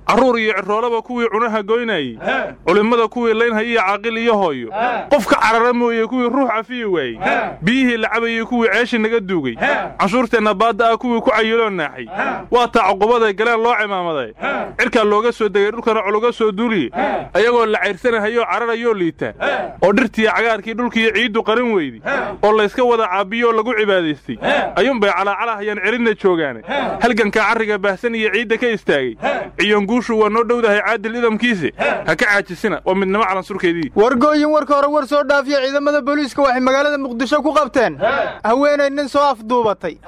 carruur iyo ciroolaba kuwii cunaha goynayey culimmada kuwii laynhay iyo caaqil iyo hooyo qofka carara mooye kuwii ruux cafiyi waayey biyihii la cabayey kuwii ceeshi naga duugay. Canshuurteenna baadda ah kuwii ku cayiloo naaxay. Waa taa cuqubaday galeen loo cimaamaday. Cirkaa looga soo degay dhulkana culuga soo duuliye ayagoo la cayrsanahayoo cararayoo liita. Oo dhirtiiyo cagaarkii dhulkiiyo ciiddu qarin weydi. Oo layska wada caabiyoo lagu cibaadaystay. Ayuunbay calaacalahayaan celinna joogaane. Halganka carriga baahsan iyo ciidda ka istaagay. Ciyoonguushu waa noo dhowdahay caadil idamkiise ha ka caajisina waa midnimo calansurkeedii. Wargooyin warka hore war soo dhaafiya ciidamada booliiska waxay magaalada muqdisho ku qabteen. Haweenay nin soo afduubatay.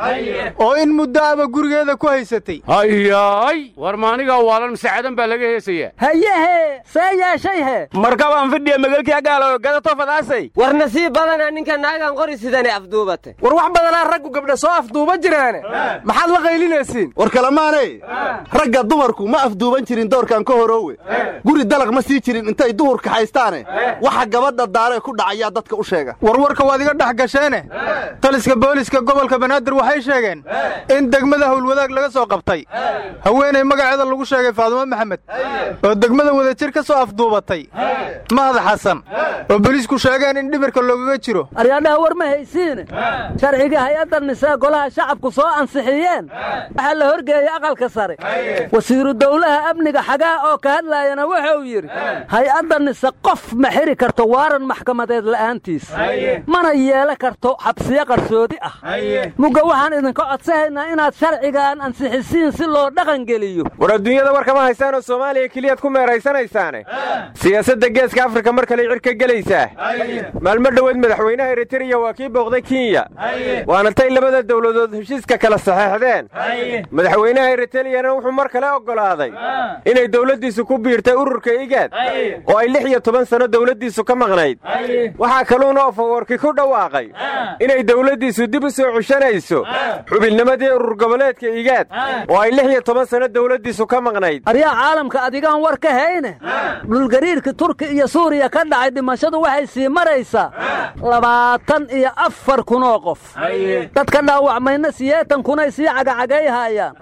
Oo in muddo aba gurigeeda ku haysatay. Hayaay war maaniga waalan masaacadan baa laga heesayaa hayehe see yeeshay he. Markabaan fidhiya magalkii agaalo gadato fadaasay war nasiib badana ninka naagan qori sidane afduubatay war wax badanaa raggu gabdha soo afduuba jiraane. Maxaad la qaylinaysiin? War kalamaanay ragga dumarku ma afduuban jirin doorkan ka horoowe. Guri dalaq ma sii jirin intay duhurka haystaane. Waxa gabadha daaree ku dhacayaa dadka u sheega. Warwarka waad iga dhex gasheene? Taliska booliska gobolka banaadir waxay sheegeen in degmada howlwadaag laga soo qabtay. Haweenay magaceeda lagu sheegay faadumo maxamed oo degmada wadajir ka soo afduubatay. Mahad xasan oo booliisku sheegeen in dhimirka loogaga jiro. Aryaadhaha war ma haysiine sharciga hay'adda nisee golaha shacabku soo ansixiyeen. Waxaa la horgeeyey aqalka sare. Wasiiru dowlaha amniga xagaa oo ka hadlaayana wuxuu yidhi hay'adda nise qof ma xiri karto waaran maxkamadeed la'aantiis mana yeela karto xabsiyo qarsoodi ah. Mugga waxaan idinka codsahaynaa inaad sharcigan ansixisiin si loo dhaqangeliyo war adduunyada war kama haysaanoo soomaaliya keliyaad ku meeraysanaysaane. Siyaasadda geeska afrika mar kale cirka gelaysaa. Maalmo dhoweed madaxweynaha eritreya waa kii booqday kenya. Waana tay labada dowladood heshiiska kala saxeexdeen madaxweynaha eritreyana wuxuu mar kale oggolaaday inay dowladdiisu ku biirtay ururka igaad oo ay lix iyo toban sanno dowladdiisu ka maqnayd. Waxaa kaluuna ofawarki ku dhawaaqay inay dowladdiisu dib u soo cushanayso xubinnimadii urur goboleedka igaad oo ay lix iyo toban sanno dowladdiisu ka maqnayd aryaa caalamka adigaan war ka hayne dhulgariirka turki iyo suuriya ka dhacay dhimashadu waxay sii maraysaa labaatan iyo afar kunoo qof dadka dhaawacmayna siyeetan kunay sii cagacagayhaayaan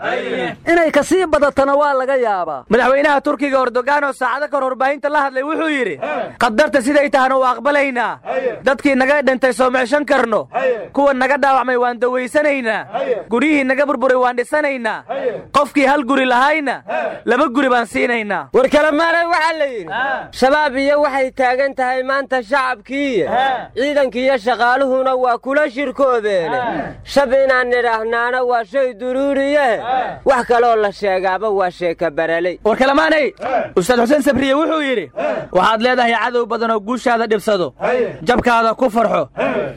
inay ka sii badatana waa laga yaabaa madaxweynaha turkiga erdogan oo saacado kahor warbaahinta la hadlay wuxuu yidhi qadarta siday tahana waa aqbalaynaa dadkii naga dhintay soo mexshan karno. Kuwa naga dhaawacmay waan dawaysanaynaa guryihii naga burburay waan dhisanaynaa. Qofkii hal guri lahayna laba guri baan siinaynaa. War kalemaanay waxaa la yidhi shabaab iyo waxay taagan tahay maanta shacabkiiya ciidankiiyo shaqaaluhuna waa kula shirkoobeene. Shab inaan nidhaahnaana waa shay duruuriye. Wax kaloo la sheegaaba waa sheeka baraley war kalamaanay ustaad xuseen sabriye wuxuu yidhi waxaad leedahay cadow badan oo guushaada dhibsado jabkaada ku farxo.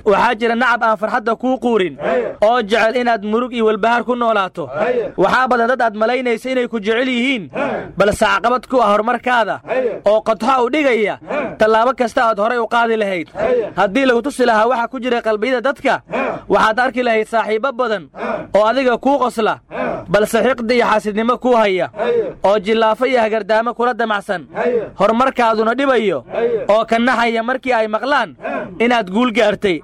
Waxaa jira nacab aan farxadda kuu quurin oo jecel inaad murug iyo walbahaar ku noolaato. Waxaa badan dad aad malaynaysa inay ku jecel yihiin. Balse caqabad ku ah horumarkaada oo qodxa u dhigaya tallaabo kasta aad horay u qaadi lahayd. Haddii lagu tusi lahaa waxa ku jira qalbiyada dadka waxaad arki lahayd saaxiibbo badan oo adiga kuu qosla. Balse xiqdi iyo xaasidnimo kuu haya oo jillaafo iyo hagardaamo kula damacsan. Horumarkaaduna dhibayo oo ka naxaya markii ay maqlaan inaad guul gaartay.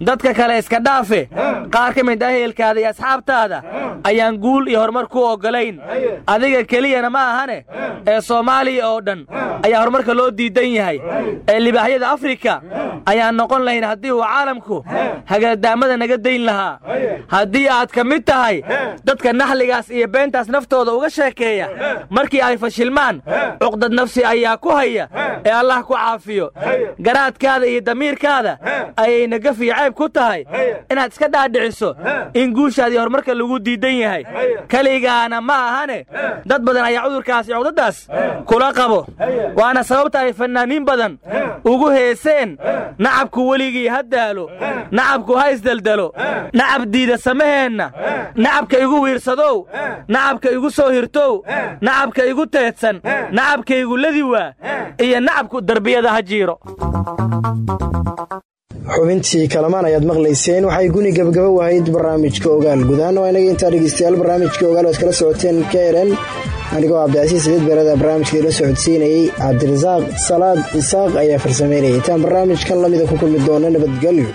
Dadka kale iska dhaafe. Qaar ka mid ah ehelkaada iyo asxaabtaada ayaan guul iyo horumar ku oggolayn. Adiga keliyana ma ahane ee soomaaliya oo dhan ayaa horumarka loo diidan yahay. Ee libaaxyada afrika ayaan noqon lahayn haddii uu caalamku hagardaamada naga dayn lahaa. Haddii aad ka mid tahay dadka naxligaas iyo beentaas naftooda uga sheekeeya markii ay fashilmaan cuqdad nafsi ayaa ku haya ee allah ku caafiyo. Garaadkaada iyo damiirkaada ayay nagafiyo cayb ku tahay inaad iska dhaadhiciso in guushaadii horumarka lagu diidan yahay. Keligaana ma ahane. Dad badan ayaa cudurkaas iyo kula qabo. Waana sababta ay fannaaniin badan ugu heeseen nacabku weligii ha daalo. Nacabku ha isdeldelo nacab diida samaheenna. Nacabka igu wiirsadow. Nacabka igu soo hirtow. Nacabka igu teedsan. Nacabkaygu ladi waa iyo nacabku darbiyada ha jiiro xubintii kalamaan ayaad maqlayseen. Waxay guni gabagaba wahayd barnaamijka ogaal gudahaan waa inaga intaa dhegeystayaal barnaamijka ogaal oad kala socoteen k eren anigoo cabdicasiis sideed beerada barnaamijka ila socodsiinayey cabdirasaaq salaad isaaq ayaa farsameynayay. Intaan barnaamijkan lamida ku kulmi doona nabadgelyo